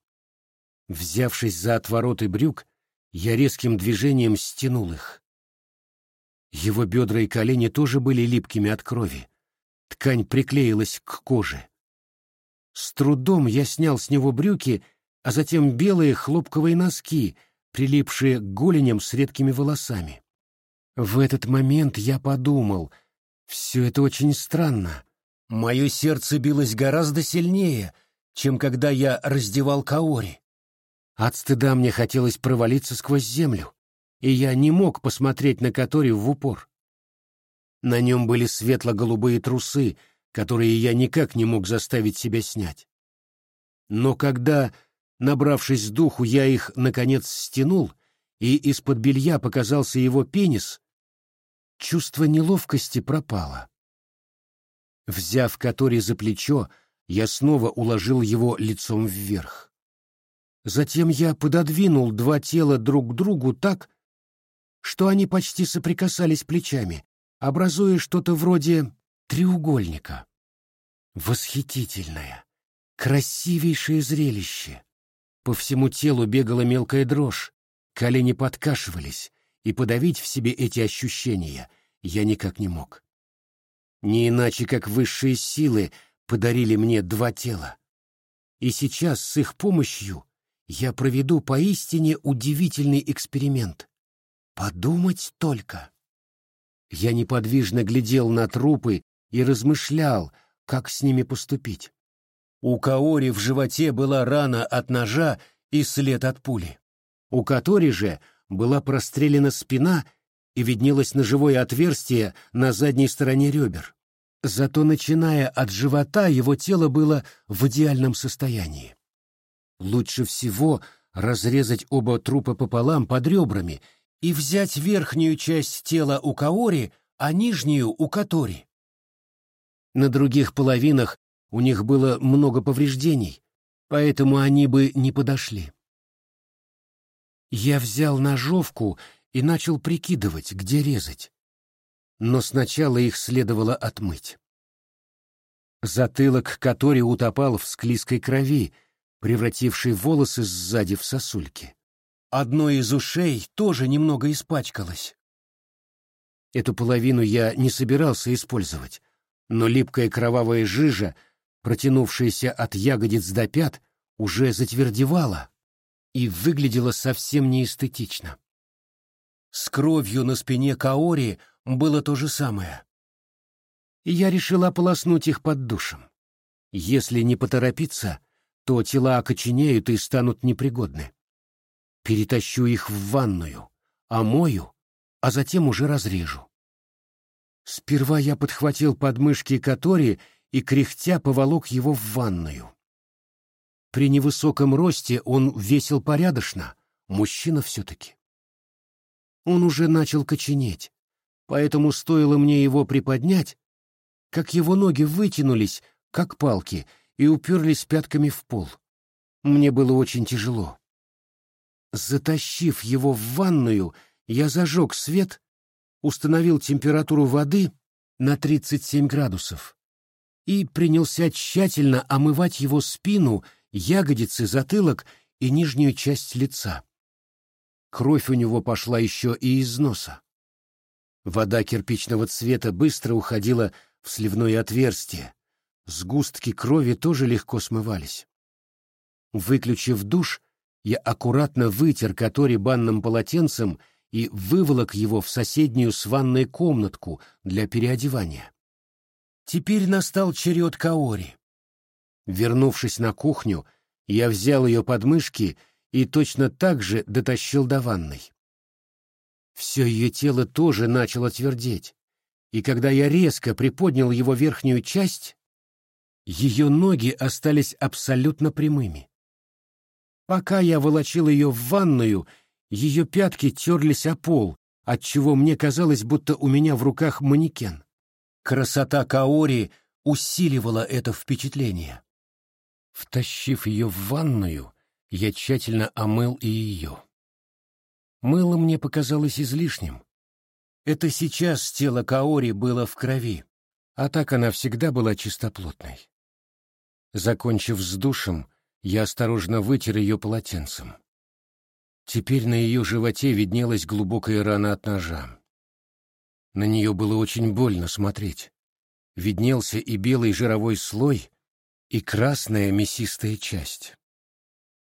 Взявшись за отвороты брюк, я резким движением стянул их. Его бедра и колени тоже были липкими от крови. Ткань приклеилась к коже. С трудом я снял с него брюки, а затем белые хлопковые носки, прилипшие к голеням с редкими волосами. В этот момент я подумал, все это очень странно. Мое сердце билось гораздо сильнее, чем когда я раздевал Каори. От стыда мне хотелось провалиться сквозь землю, и я не мог посмотреть на Катори в упор. На нем были светло-голубые трусы, которые я никак не мог заставить себя снять. Но когда, набравшись духу, я их, наконец, стянул, и из-под белья показался его пенис, чувство неловкости пропало. Взяв Катори за плечо, я снова уложил его лицом вверх. Затем я пододвинул два тела друг к другу так, что они почти соприкасались плечами, образуя что-то вроде треугольника. Восхитительное, красивейшее зрелище. По всему телу бегала мелкая дрожь, колени подкашивались, и подавить в себе эти ощущения я никак не мог. Не иначе, как высшие силы подарили мне два тела. И сейчас с их помощью я проведу поистине удивительный эксперимент. Подумать только. Я неподвижно глядел на трупы и размышлял, как с ними поступить. У Каори в животе была рана от ножа и след от пули. У Катори же была прострелена спина и виднелось ножевое отверстие на задней стороне ребер. Зато, начиная от живота, его тело было в идеальном состоянии. Лучше всего разрезать оба трупа пополам под ребрами и взять верхнюю часть тела у Каори, а нижнюю у Катори. На других половинах у них было много повреждений, поэтому они бы не подошли. Я взял ножовку и начал прикидывать, где резать. Но сначала их следовало отмыть. Затылок который утопал в склизкой крови, превратившей волосы сзади в сосульки. Одно из ушей тоже немного испачкалось. Эту половину я не собирался использовать, но липкая кровавая жижа, протянувшаяся от ягодиц до пят, уже затвердевала и выглядела совсем неэстетично. С кровью на спине Каори было то же самое. Я решила ополоснуть их под душем. Если не поторопиться, то тела окоченеют и станут непригодны. Перетащу их в ванную, омою, а затем уже разрежу. Сперва я подхватил подмышки Катори и, кряхтя, поволок его в ванную. При невысоком росте он весил порядочно, мужчина все-таки. Он уже начал коченеть, поэтому стоило мне его приподнять, как его ноги вытянулись, как палки, и уперлись пятками в пол. Мне было очень тяжело. Затащив его в ванную, я зажег свет, установил температуру воды на 37 градусов и принялся тщательно омывать его спину, ягодицы, затылок и нижнюю часть лица. Кровь у него пошла еще и из носа. Вода кирпичного цвета быстро уходила в сливное отверстие. Сгустки крови тоже легко смывались. Выключив душ, я аккуратно вытер Катори банным полотенцем и выволок его в соседнюю с ванной комнатку для переодевания. Теперь настал черед Каори. Вернувшись на кухню, я взял ее подмышки и точно так же дотащил до ванной. Все ее тело тоже начало твердеть, и когда я резко приподнял его верхнюю часть, ее ноги остались абсолютно прямыми. Пока я волочил ее в ванную, ее пятки терлись о пол, отчего мне казалось, будто у меня в руках манекен. Красота Каори усиливала это впечатление. Втащив ее в ванную, я тщательно омыл и ее. Мыло мне показалось излишним. Это сейчас тело Каори было в крови, а так она всегда была чистоплотной. Закончив с душем, я осторожно вытер ее полотенцем. Теперь на ее животе виднелась глубокая рана от ножа. На нее было очень больно смотреть. Виднелся и белый жировой слой, и красная мясистая часть.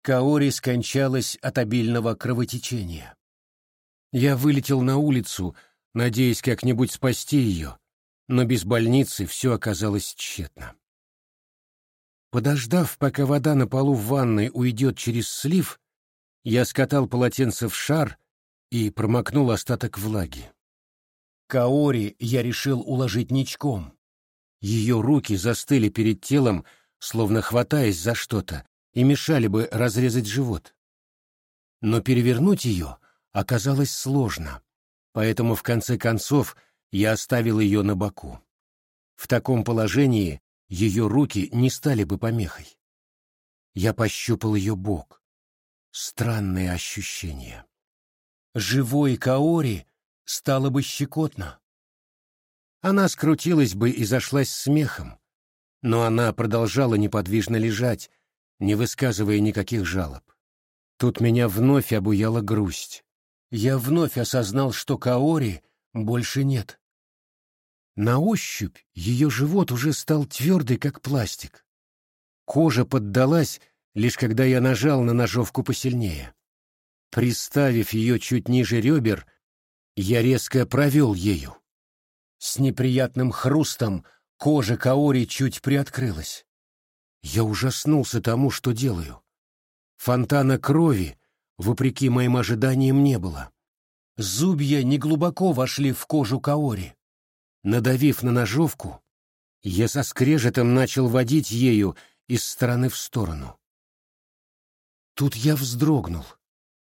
Каори скончалась от обильного кровотечения. Я вылетел на улицу, надеясь как-нибудь спасти ее, но без больницы все оказалось тщетно. Подождав, пока вода на полу в ванной уйдет через слив, я скатал полотенце в шар и промокнул остаток влаги. Каори я решил уложить ничком. Ее руки застыли перед телом, словно хватаясь за что-то, и мешали бы разрезать живот. Но перевернуть ее оказалось сложно, поэтому в конце концов я оставил ее на боку. В таком положении ее руки не стали бы помехой. Я пощупал ее бок. Странное ощущение. Живой Каори стало бы щекотно. Она скрутилась бы и зашлась смехом, но она продолжала неподвижно лежать, не высказывая никаких жалоб. Тут меня вновь обуяла грусть. Я вновь осознал, что Каори больше нет. На ощупь ее живот уже стал твердый, как пластик. Кожа поддалась, лишь когда я нажал на ножовку посильнее. Приставив ее чуть ниже ребер, я резко провел ею. С неприятным хрустом кожа Каори чуть приоткрылась. Я ужаснулся тому, что делаю. Фонтана крови, вопреки моим ожиданиям, не было. Зубья неглубоко вошли в кожу Каори. Надавив на ножовку, я со скрежетом начал водить ею из стороны в сторону. Тут я вздрогнул.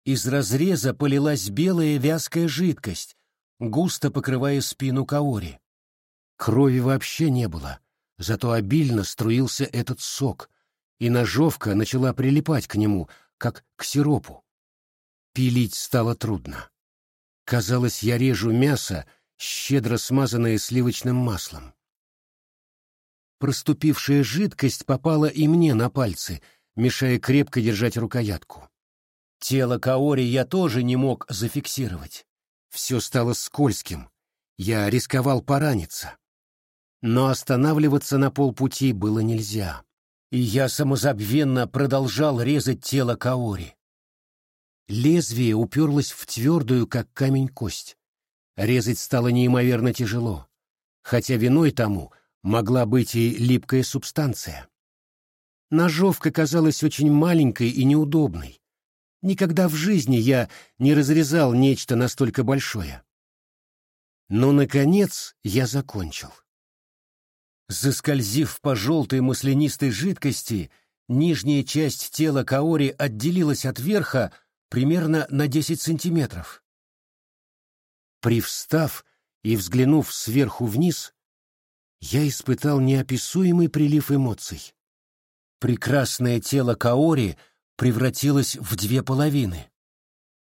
Из разреза полилась белая вязкая жидкость, густо покрывая спину Каори. Крови вообще не было, зато обильно струился этот сок, и ножовка начала прилипать к нему, как к сиропу. Пилить стало трудно. Казалось, я режу мясо, щедро смазанное сливочным маслом. Проступившая жидкость попала и мне на пальцы, мешая крепко держать рукоятку. Тело Каори я тоже не мог зафиксировать. Все стало скользким. Я рисковал пораниться. Но останавливаться на полпути было нельзя. И я самозабвенно продолжал резать тело Каори. Лезвие уперлось в твердую, как камень, кость. Резать стало неимоверно тяжело, хотя виной тому могла быть и липкая субстанция. Ножовка казалась очень маленькой и неудобной, Никогда в жизни я не разрезал нечто настолько большое. Но, наконец, я закончил. Заскользив по желтой маслянистой жидкости, нижняя часть тела Каори отделилась от верха примерно на 10 сантиметров. Привстав и взглянув сверху вниз, я испытал неописуемый прилив эмоций. Прекрасное тело Каори превратилось в две половины.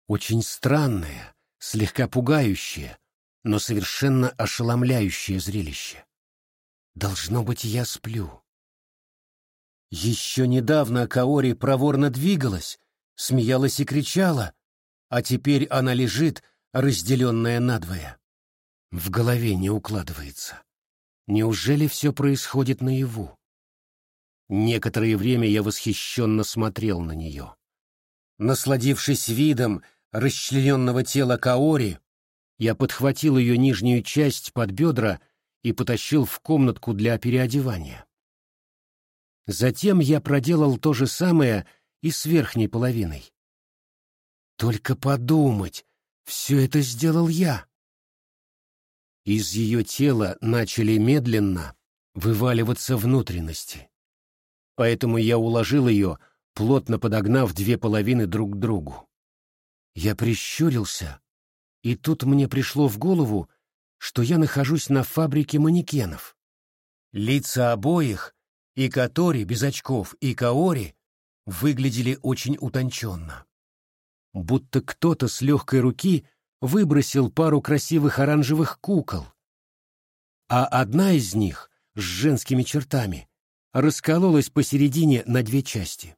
Очень странное, слегка пугающее, но совершенно ошеломляющее зрелище. Должно быть, я сплю. Еще недавно Каори проворно двигалась, смеялась и кричала, а теперь она лежит, разделенная надвое. В голове не укладывается. Неужели все происходит наяву? Некоторое время я восхищенно смотрел на нее. Насладившись видом расчлененного тела Каори, я подхватил ее нижнюю часть под бедра и потащил в комнатку для переодевания. Затем я проделал то же самое и с верхней половиной. Только подумать, все это сделал я. Из ее тела начали медленно вываливаться внутренности. Поэтому я уложил ее, плотно подогнав две половины друг к другу. Я прищурился, и тут мне пришло в голову, что я нахожусь на фабрике манекенов. Лица обоих, и Катори без очков, и Каори, выглядели очень утонченно. Будто кто-то с легкой руки выбросил пару красивых оранжевых кукол, а одна из них с женскими чертами раскололась посередине на две части.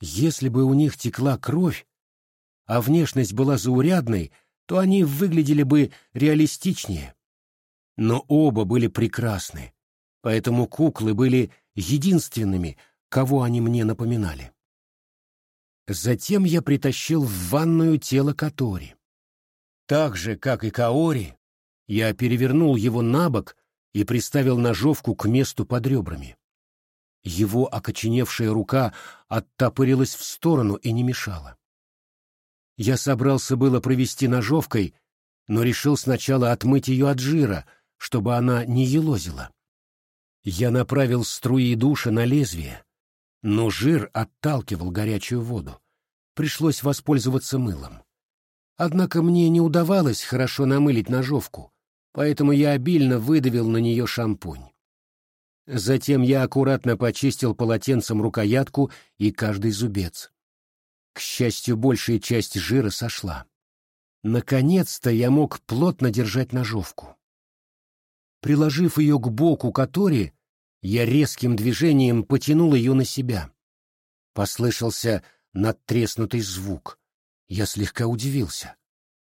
Если бы у них текла кровь, а внешность была заурядной, то они выглядели бы реалистичнее. Но оба были прекрасны, поэтому куклы были единственными, кого они мне напоминали. Затем я притащил в ванную тело Катори. Так же, как и Каори, я перевернул его на бок и приставил ножовку к месту под ребрами. Его окоченевшая рука оттопырилась в сторону и не мешала. Я собрался было провести ножовкой, но решил сначала отмыть ее от жира, чтобы она не елозила. Я направил струи душа на лезвие, но жир отталкивал горячую воду. Пришлось воспользоваться мылом. Однако мне не удавалось хорошо намылить ножовку, поэтому я обильно выдавил на нее шампунь. Затем я аккуратно почистил полотенцем рукоятку и каждый зубец. К счастью, большая часть жира сошла. Наконец-то я мог плотно держать ножовку. Приложив ее к боку Катори, я резким движением потянул ее на себя. Послышался надтреснутый звук. Я слегка удивился.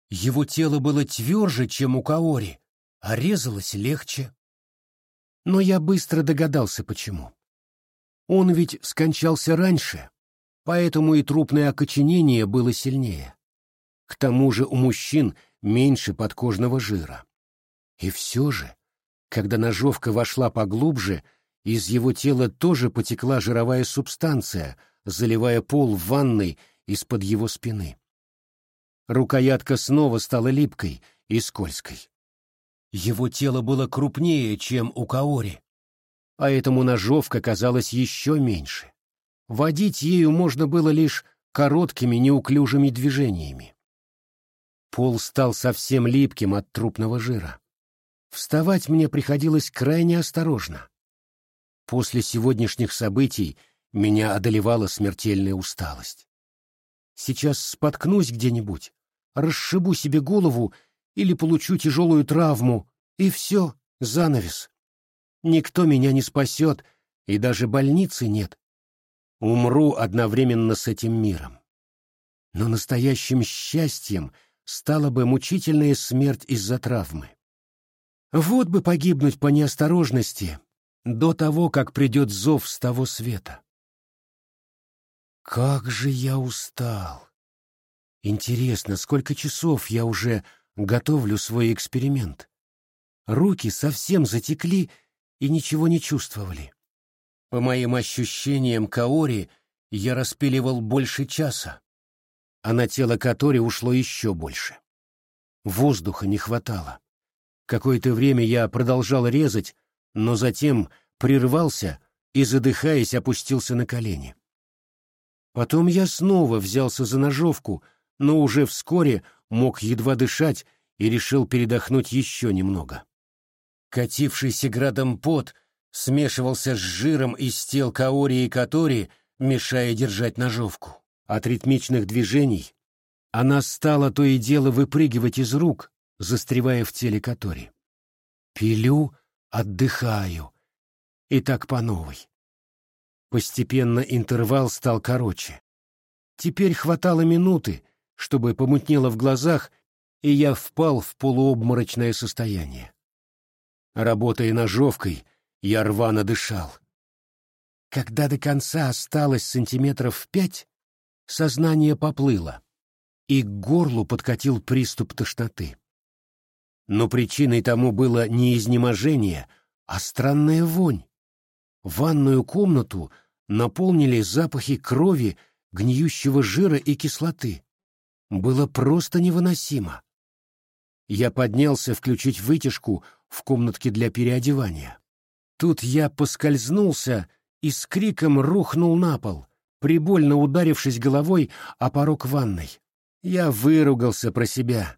Его тело было тверже, чем у Каори, а резалось легче. Но я быстро догадался, почему. Он ведь скончался раньше, поэтому и трупное окоченение было сильнее. К тому же у мужчин меньше подкожного жира. И все же, когда ножовка вошла поглубже, из его тела тоже потекла жировая субстанция, заливая пол в ванной из-под его спины. Рукоятка снова стала липкой и скользкой. Его тело было крупнее, чем у Каори, поэтому ножовка казалась еще меньше. Водить ею можно было лишь короткими неуклюжими движениями. Пол стал совсем липким от трупного жира. Вставать мне приходилось крайне осторожно. После сегодняшних событий меня одолевала смертельная усталость. Сейчас споткнусь где-нибудь, расшибу себе голову или получу тяжелую травму, и все, занавес. Никто меня не спасет, и даже больницы нет. Умру одновременно с этим миром. Но настоящим счастьем стала бы мучительная смерть из-за травмы. Вот бы погибнуть по неосторожности до того, как придет зов с того света. Как же я устал! Интересно, сколько часов я уже готовлю свой эксперимент? Руки совсем затекли и ничего не чувствовали. По моим ощущениям, Каори я распиливал больше часа, а на тело Катори ушло еще больше. Воздуха не хватало. Какое-то время я продолжал резать, но затем прервался и, задыхаясь, опустился на колени. Потом я снова взялся за ножовку, но уже вскоре мог едва дышать и решил передохнуть еще немного. Катившийся градом пот смешивался с жиром из тел Каори и Катори, мешая держать ножовку. От ритмичных движений она стала то и дело выпрыгивать из рук, застревая в теле Катори. Пилю, отдыхаю. И так по новой. Постепенно интервал стал короче. Теперь хватало минуты, чтобы помутнело в глазах, и я впал в полуобморочное состояние. Работая ножовкой, я рвано дышал. Когда до конца осталось сантиметров пять, сознание поплыло, и к горлу подкатил приступ тошноты. Но причиной тому было не изнеможение, а странная вонь. Ванную комнату наполнили запахи крови, гниющего жира и кислоты. Было просто невыносимо. Я поднялся включить вытяжку в комнатке для переодевания. Тут я поскользнулся и с криком рухнул на пол, прибольно ударившись головой о порог ванной. Я выругался про себя.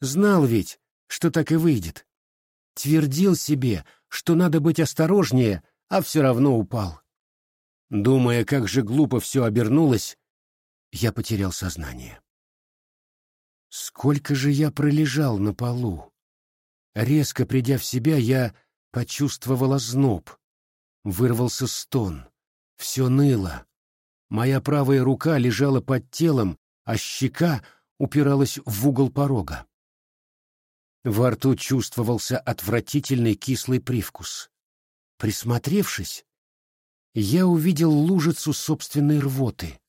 Знал ведь, что так и выйдет. Твердил себе, что надо быть осторожнее, а все равно упал. Думая, как же глупо все обернулось, я потерял сознание. Сколько же я пролежал на полу? Резко придя в себя, я почувствовал озноб. Вырвался стон. Все ныло. Моя правая рука лежала под телом, а щека упиралась в угол порога. Во рту чувствовался отвратительный кислый привкус. Присмотревшись, я увидел лужицу собственной рвоты.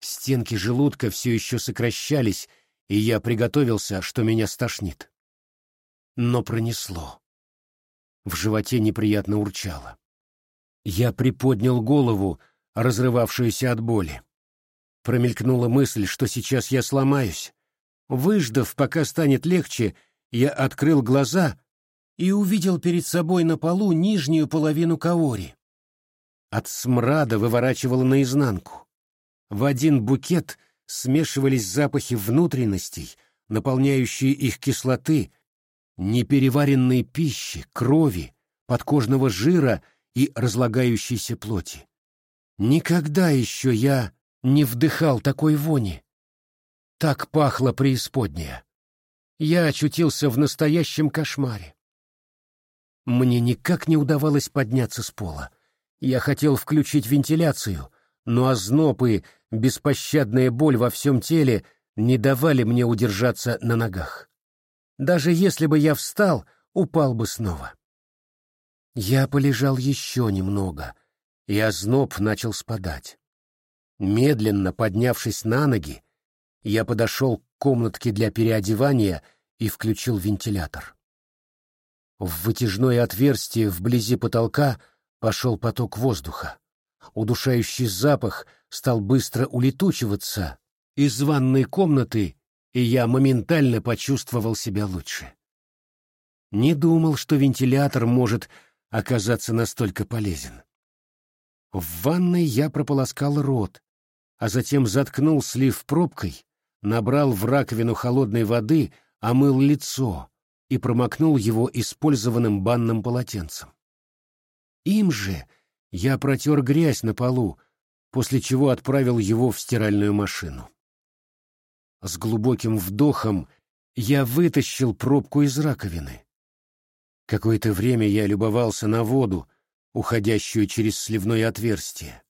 Стенки желудка все еще сокращались, и я приготовился, что меня стошнит. Но пронесло. В животе неприятно урчало. Я приподнял голову, разрывавшуюся от боли. Промелькнула мысль, что сейчас я сломаюсь. Выждав, пока станет легче, я открыл глаза и увидел перед собой на полу нижнюю половину каори. От смрада выворачивало наизнанку. В один букет смешивались запахи внутренностей, наполняющие их кислоты, непереваренной пищи, крови, подкожного жира и разлагающейся плоти. Никогда еще я не вдыхал такой вони. Так пахло преисподняя. Я очутился в настоящем кошмаре. Мне никак не удавалось подняться с пола. Я хотел включить вентиляцию, но озноб и беспощадная боль во всем теле не давали мне удержаться на ногах. Даже если бы я встал, упал бы снова. Я полежал еще немного, и озноб начал спадать. Медленно поднявшись на ноги, я подошел к комнатке для переодевания и включил вентилятор. В вытяжное отверстие вблизи потолка пошел поток воздуха. Удушающий запах стал быстро улетучиваться из ванной комнаты и я моментально почувствовал себя лучше. Не думал, что вентилятор может оказаться настолько полезен. В ванной я прополоскал рот, а затем заткнул слив пробкой, набрал в раковину холодной воды, омыл лицо и промокнул его использованным банным полотенцем. Им же я протер грязь на полу, после чего отправил его в стиральную машину. С глубоким вдохом я вытащил пробку из раковины. Какое-то время я любовался на воду, уходящую через сливное отверстие.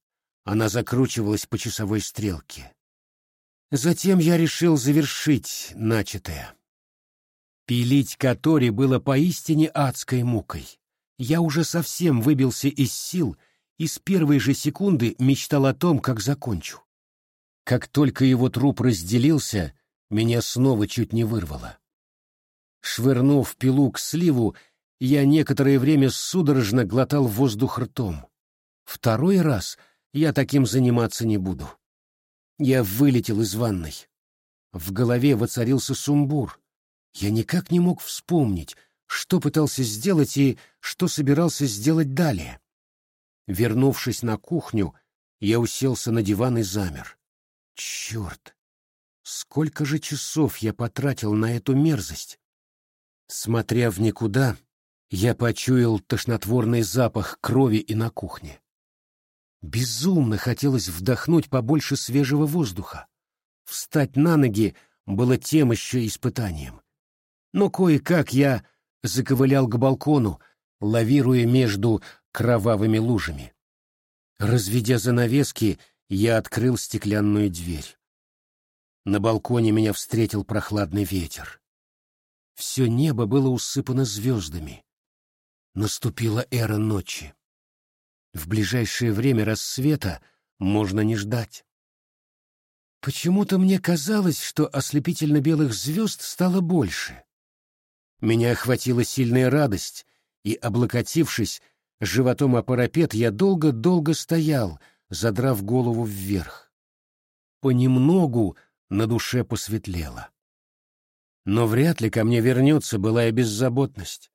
Она закручивалась по часовой стрелке. Затем я решил завершить начатое. Пилить Катори было поистине адской мукой. Я уже совсем выбился из сил и с первой же секунды мечтал о том, как закончу. Как только его труп разделился, меня снова чуть не вырвало. Швырнув пилу к сливу, я некоторое время судорожно глотал воздух ртом. Второй раз я таким заниматься не буду. Я вылетел из ванной. В голове воцарился сумбур. Я никак не мог вспомнить, что пытался сделать и что собирался сделать далее. Вернувшись на кухню, я уселся на диван и замер. Черт! Сколько же часов я потратил на эту мерзость? Смотря в никуда, я почуял тошнотворный запах крови и на кухне. Безумно хотелось вдохнуть побольше свежего воздуха. Встать на ноги было тем еще испытанием. Но кое-как я заковылял к балкону, лавируя между кровавыми лужами. Разведя занавески, я открыл стеклянную дверь. На балконе меня встретил прохладный ветер. Все небо было усыпано звездами. Наступила эра ночи. В ближайшее время рассвета можно не ждать. Почему-то мне казалось, что ослепительно-белых звезд стало больше. Меня охватила сильная радость, и, облокотившись животом о парапет, я долго-долго стоял, задрав голову вверх. Понемногу на душе посветлело. Но вряд ли ко мне вернется былая беззаботность.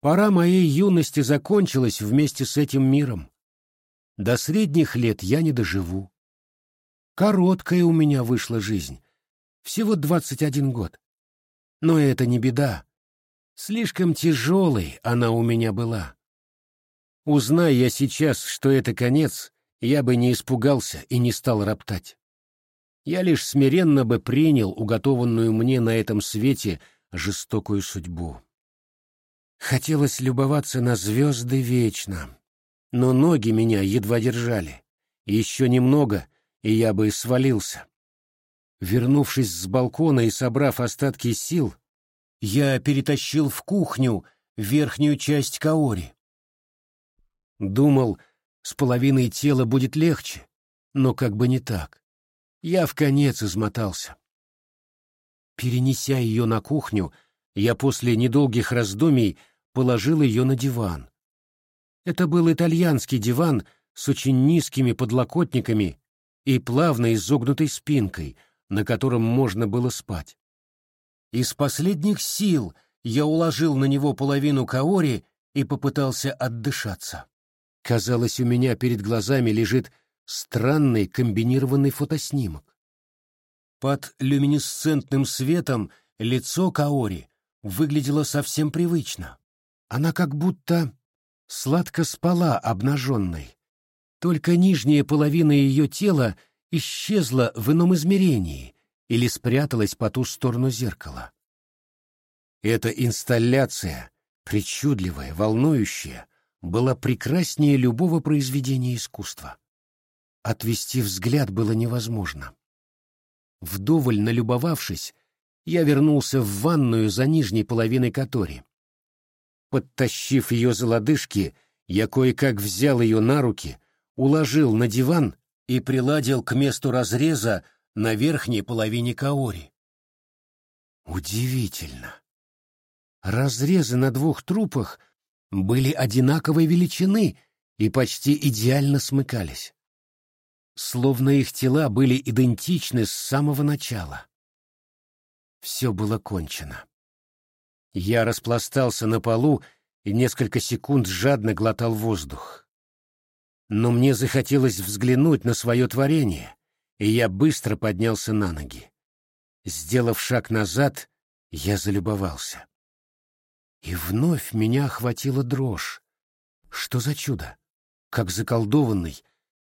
Пора моей юности закончилась вместе с этим миром. До средних лет я не доживу. Короткая у меня вышла жизнь. Всего двадцать один год. Но это не беда. Слишком тяжелой она у меня была. Узнай я сейчас, что это конец, я бы не испугался и не стал роптать. Я лишь смиренно бы принял уготованную мне на этом свете жестокую судьбу. Хотелось любоваться на звезды вечно, но ноги меня едва держали. Еще немного, и я бы свалился. Вернувшись с балкона и собрав остатки сил, я перетащил в кухню верхнюю часть каори. Думал, с половиной тела будет легче, но как бы не так. Я в конец измотался. Перенеся ее на кухню, я после недолгих раздумий положил ее на диван. Это был итальянский диван с очень низкими подлокотниками и плавно изогнутой спинкой, на котором можно было спать. Из последних сил я уложил на него половину каори и попытался отдышаться. Казалось, у меня перед глазами лежит странный комбинированный фотоснимок. Под люминесцентным светом лицо Каори выглядело совсем привычно. Она как будто сладко спала обнаженной. Только нижняя половина ее тела исчезла в ином измерении или спряталась по ту сторону зеркала. Эта инсталляция, причудливая, волнующая, была прекраснее любого произведения искусства. Отвести взгляд было невозможно. Вдоволь налюбовавшись, я вернулся в ванную за нижней половиной Катори. Подтащив ее за лодыжки, я кое-как взял ее на руки, уложил на диван и приладил к месту разреза на верхней половине каори. Удивительно. Разрезы на двух трупах были одинаковой величины и почти идеально смыкались. Словно их тела были идентичны с самого начала. Все было кончено. Я распластался на полу и несколько секунд жадно глотал воздух. Но мне захотелось взглянуть на свое творение, и я быстро поднялся на ноги. Сделав шаг назад, я залюбовался. И вновь меня охватила дрожь. Что за чудо? Как заколдованный,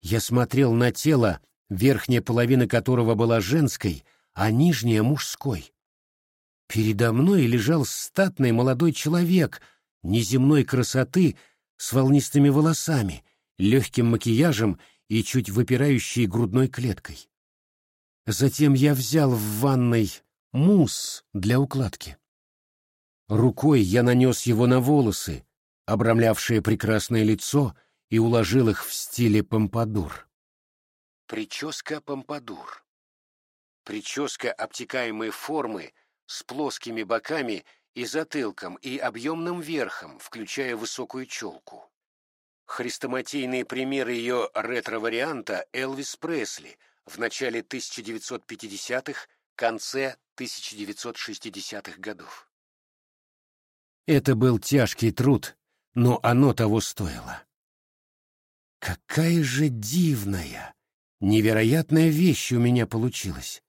я смотрел на тело, верхняя половина которого была женской, а нижняя — мужской. Передо мной лежал статный молодой человек неземной красоты с волнистыми волосами, легким макияжем и чуть выпирающей грудной клеткой. Затем я взял в ванной мусс для укладки. Рукой я нанес его на волосы, обрамлявшие прекрасное лицо, и уложил их в стиле помпадур. Прическа помпадур. Прическа обтекаемой формы — с плоскими боками и затылком и объемным верхом, включая высокую челку. Хрестоматийные примеры ее ретро-варианта Элвис Пресли в начале 1950-х, конце 1960-х годов. Это был тяжкий труд, но оно того стоило. Какая же дивная, невероятная вещь у меня получилась.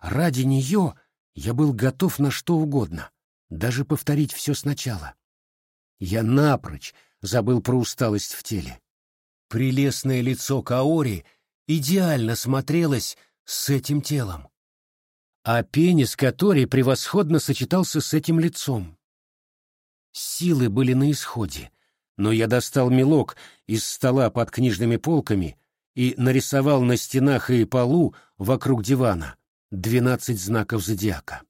Ради нее я был готов на что угодно, даже повторить все сначала. Я напрочь забыл про усталость в теле. Прелестное лицо Каори идеально смотрелось с этим телом. А пенис Катори превосходно сочетался с этим лицом. Силы были на исходе, но я достал мелок из стола под книжными полками и нарисовал на стенах и полу вокруг дивана двенадцать знаков зодиака.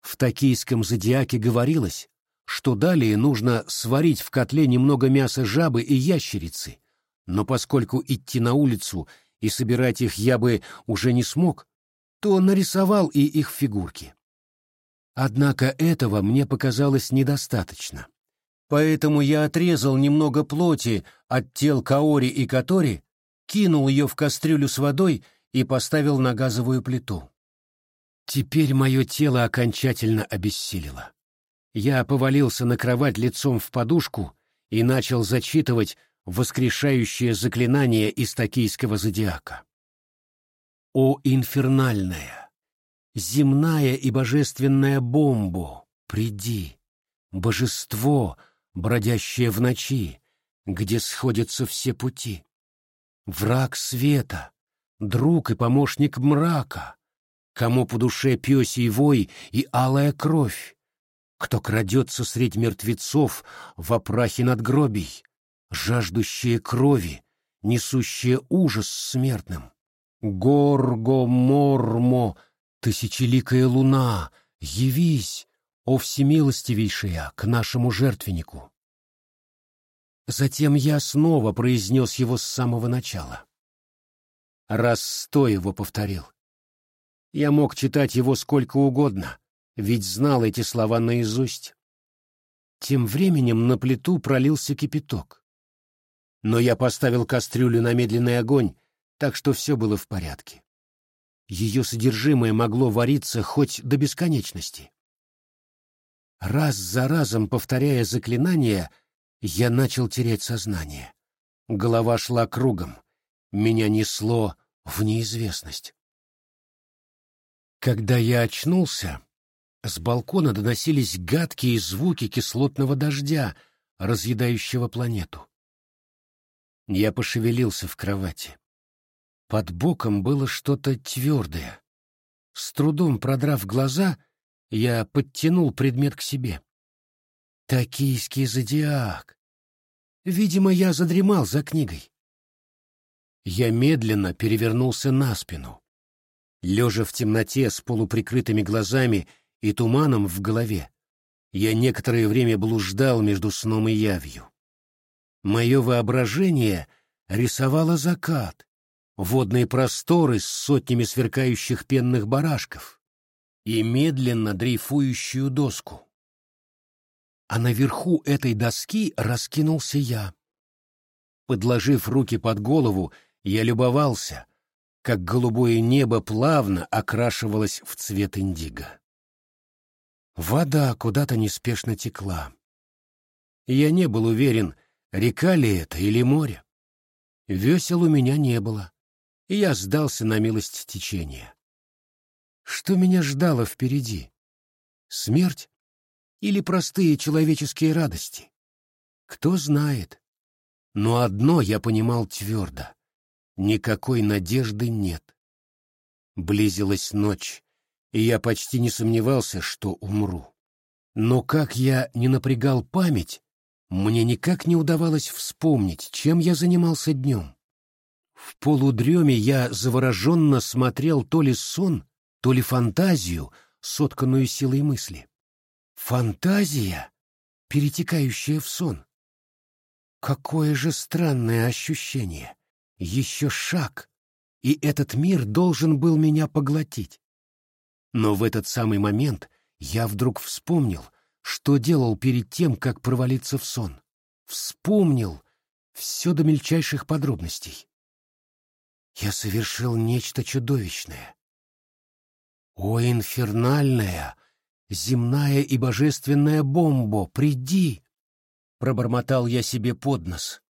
В токийском зодиаке говорилось, что далее нужно сварить в котле немного мяса жабы и ящерицы, но поскольку идти на улицу и собирать их я бы уже не смог, то нарисовал и их фигурки. Однако этого мне показалось недостаточно. Поэтому я отрезал немного плоти от тел Каори и Катори, кинул ее в кастрюлю с водой и поставил на газовую плиту. Теперь мое тело окончательно обессилило. Я повалился на кровать лицом в подушку и начал зачитывать воскрешающее заклинание из токийского зодиака. «О инфернальная, земная и божественная бомбо, приди, божество, бродящее в ночи, где сходятся все пути, враг света, друг и помощник мрака, кому по душе пёсий вой и алая кровь, кто крадется средь мертвецов в опрахе надгробий, жаждущие крови, несущие ужас смертным. Горго-мормо, тысячеликая луна, явись, о всемилостивейшая, к нашему жертвеннику. Затем я снова произнес его с самого начала. Раз сто его повторил. Я мог читать его сколько угодно, ведь знал эти слова наизусть. Тем временем на плиту пролился кипяток но я поставил кастрюлю на медленный огонь, так что все было в порядке. Ее содержимое могло вариться хоть до бесконечности. Раз за разом повторяя заклинание, я начал терять сознание. Голова шла кругом, меня несло в неизвестность. Когда я очнулся, с балкона доносились гадкие звуки кислотного дождя, разъедающего планету. Я пошевелился в кровати. Под боком было что-то твердое. С трудом продрав глаза, я подтянул предмет к себе. Токийский зодиак. Видимо, я задремал за книгой. Я медленно перевернулся на спину. Лежа в темноте с полуприкрытыми глазами и туманом в голове, я некоторое время блуждал между сном и явью. Мое воображение рисовало закат, водные просторы с сотнями сверкающих пенных барашков и медленно дрейфующую доску. А наверху этой доски раскинулся я. Подложив руки под голову, я любовался, как голубое небо плавно окрашивалось в цвет индиго. Вода куда-то неспешно текла. Я не был уверен, Река ли это или море? Весел у меня не было, и я сдался на милость течения. Что меня ждало впереди? Смерть или простые человеческие радости? Кто знает. Но одно я понимал твердо — никакой надежды нет. Близилась ночь, и я почти не сомневался, что умру. Но как я не напрягал память, мне никак не удавалось вспомнить, чем я занимался днем. В полудреме я завороженно смотрел то ли сон, то ли фантазию, сотканную силой мысли. Фантазия, перетекающая в сон. Какое же странное ощущение. Еще шаг, и этот мир должен был меня поглотить. Но в этот самый момент я вдруг вспомнил, что делал перед тем, как провалиться в сон. Вспомнил все до мельчайших подробностей. Я совершил нечто чудовищное. О, инфернальная, земная и божественная бомба, приди! Пробормотал я себе под нос.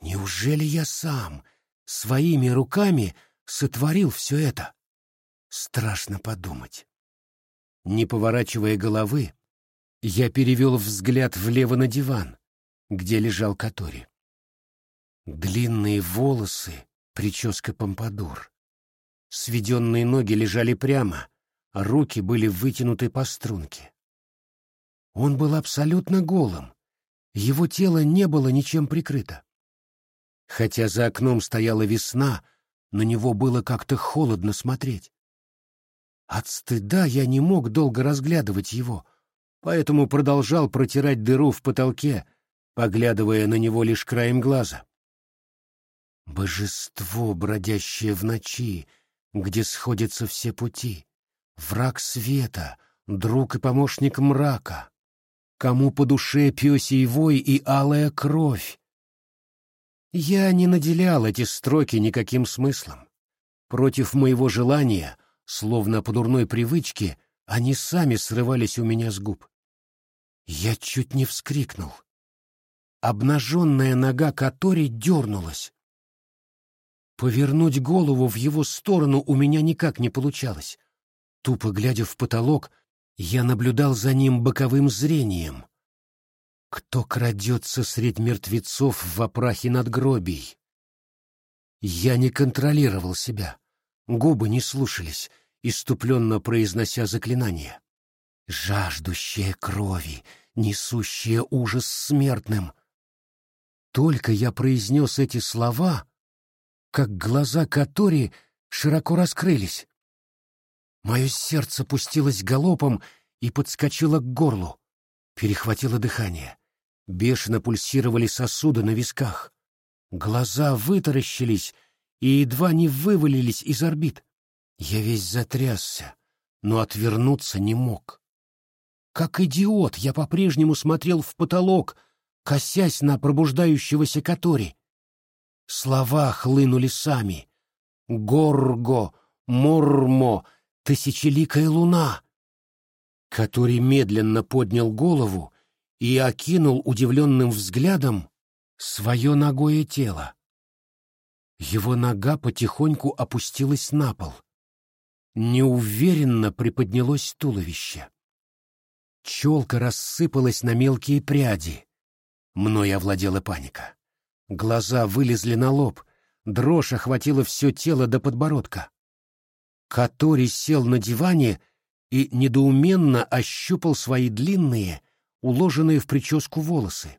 Неужели я сам своими руками сотворил все это? Страшно подумать. Не поворачивая головы, я перевел взгляд влево на диван, где лежал Катори. Длинные волосы, прическа помпадур. Сведенные ноги лежали прямо, а руки были вытянуты по струнке. Он был абсолютно голым, его тело не было ничем прикрыто. Хотя за окном стояла весна, на него было как-то холодно смотреть. От стыда я не мог долго разглядывать его, поэтому продолжал протирать дыру в потолке, поглядывая на него лишь краем глаза. Божество, бродящее в ночи, где сходятся все пути, враг света, друг и помощник мрака, кому по душе пёсий вой и алая кровь. Я не наделял эти строки никаким смыслом. Против моего желания — Словно по дурной привычке, они сами срывались у меня с губ. Я чуть не вскрикнул. Обнаженная нога Катори дернулась. Повернуть голову в его сторону у меня никак не получалось. Тупо глядя в потолок, я наблюдал за ним боковым зрением. Кто крадется средь мертвецов в опрахе надгробий? Я не контролировал себя. Губы не слушались, иступленно произнося заклинание. «Жаждущая крови, несущая ужас смертным». Только я произнес эти слова, как глаза Катори широко раскрылись. Мое сердце пустилось галопом и подскочило к горлу, перехватило дыхание. Бешено пульсировали сосуды на висках. Глаза вытаращились и едва не вывалились из орбит. Я весь затрясся, но отвернуться не мог. Как идиот я по-прежнему смотрел в потолок, косясь на пробуждающегося Катори. Слова хлынули сами. «Горго! Мормо! Тысячеликая луна!» Катори медленно поднял голову и окинул удивленным взглядом свое ногое тело. Его нога потихоньку опустилась на пол. Неуверенно приподнялось туловище. Челка рассыпалась на мелкие пряди. Мной овладела паника. Глаза вылезли на лоб, дрожь охватила все тело до подбородка. Катори сел на диване и недоуменно ощупал свои длинные, уложенные в прическу волосы.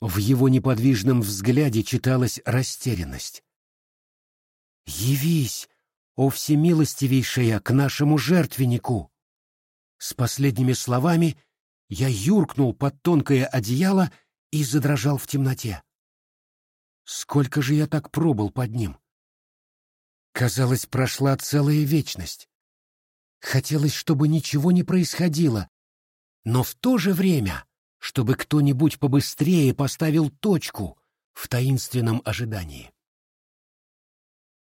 В его неподвижном взгляде читалась растерянность. «Явись, о всемилостивейшая, к нашему жертвеннику!» С последними словами я юркнул под тонкое одеяло и задрожал в темноте. Сколько же я так пробыл под ним? Казалось, прошла целая вечность. Хотелось, чтобы ничего не происходило, но в то же время, чтобы кто-нибудь побыстрее поставил точку в таинственном ожидании.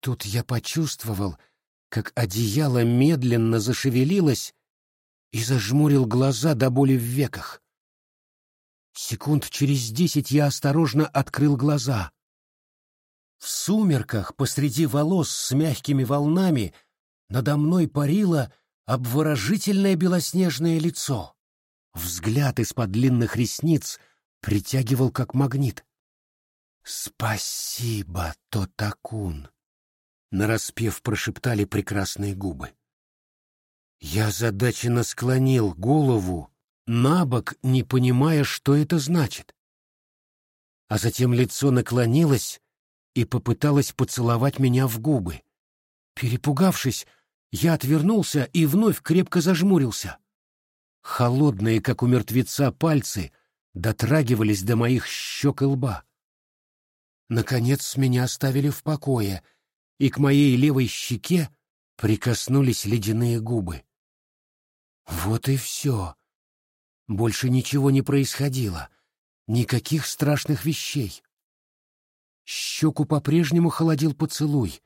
Тут я почувствовал, как одеяло медленно зашевелилось и зажмурил глаза до боли в веках. Секунд через десять я осторожно открыл глаза. В сумерках посреди волос с мягкими волнами надо мной парило обворожительное белоснежное лицо. Взгляд из-под длинных ресниц притягивал как магнит. «Спасибо, Тотакун!» Нараспев прошептали прекрасные губы. Я задаченно склонил голову на бок, не понимая, что это значит. А затем лицо наклонилось и попыталось поцеловать меня в губы. Перепугавшись, я отвернулся и вновь крепко зажмурился. Холодные, как у мертвеца, пальцы дотрагивались до моих щек и лба. Наконец меня оставили в покое — и к моей левой щеке прикоснулись ледяные губы. Вот и все. Больше ничего не происходило, никаких страшных вещей. Щеку по-прежнему холодил поцелуй.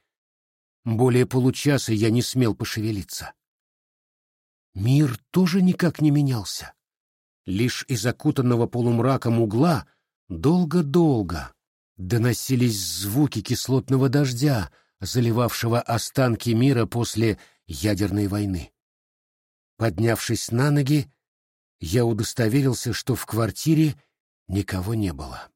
Более получаса я не смел пошевелиться. Мир тоже никак не менялся. Лишь из окутанного полумраком угла долго-долго доносились звуки кислотного дождя, заливавшего останки мира после ядерной войны. Поднявшись на ноги, я удостоверился, что в квартире никого не было.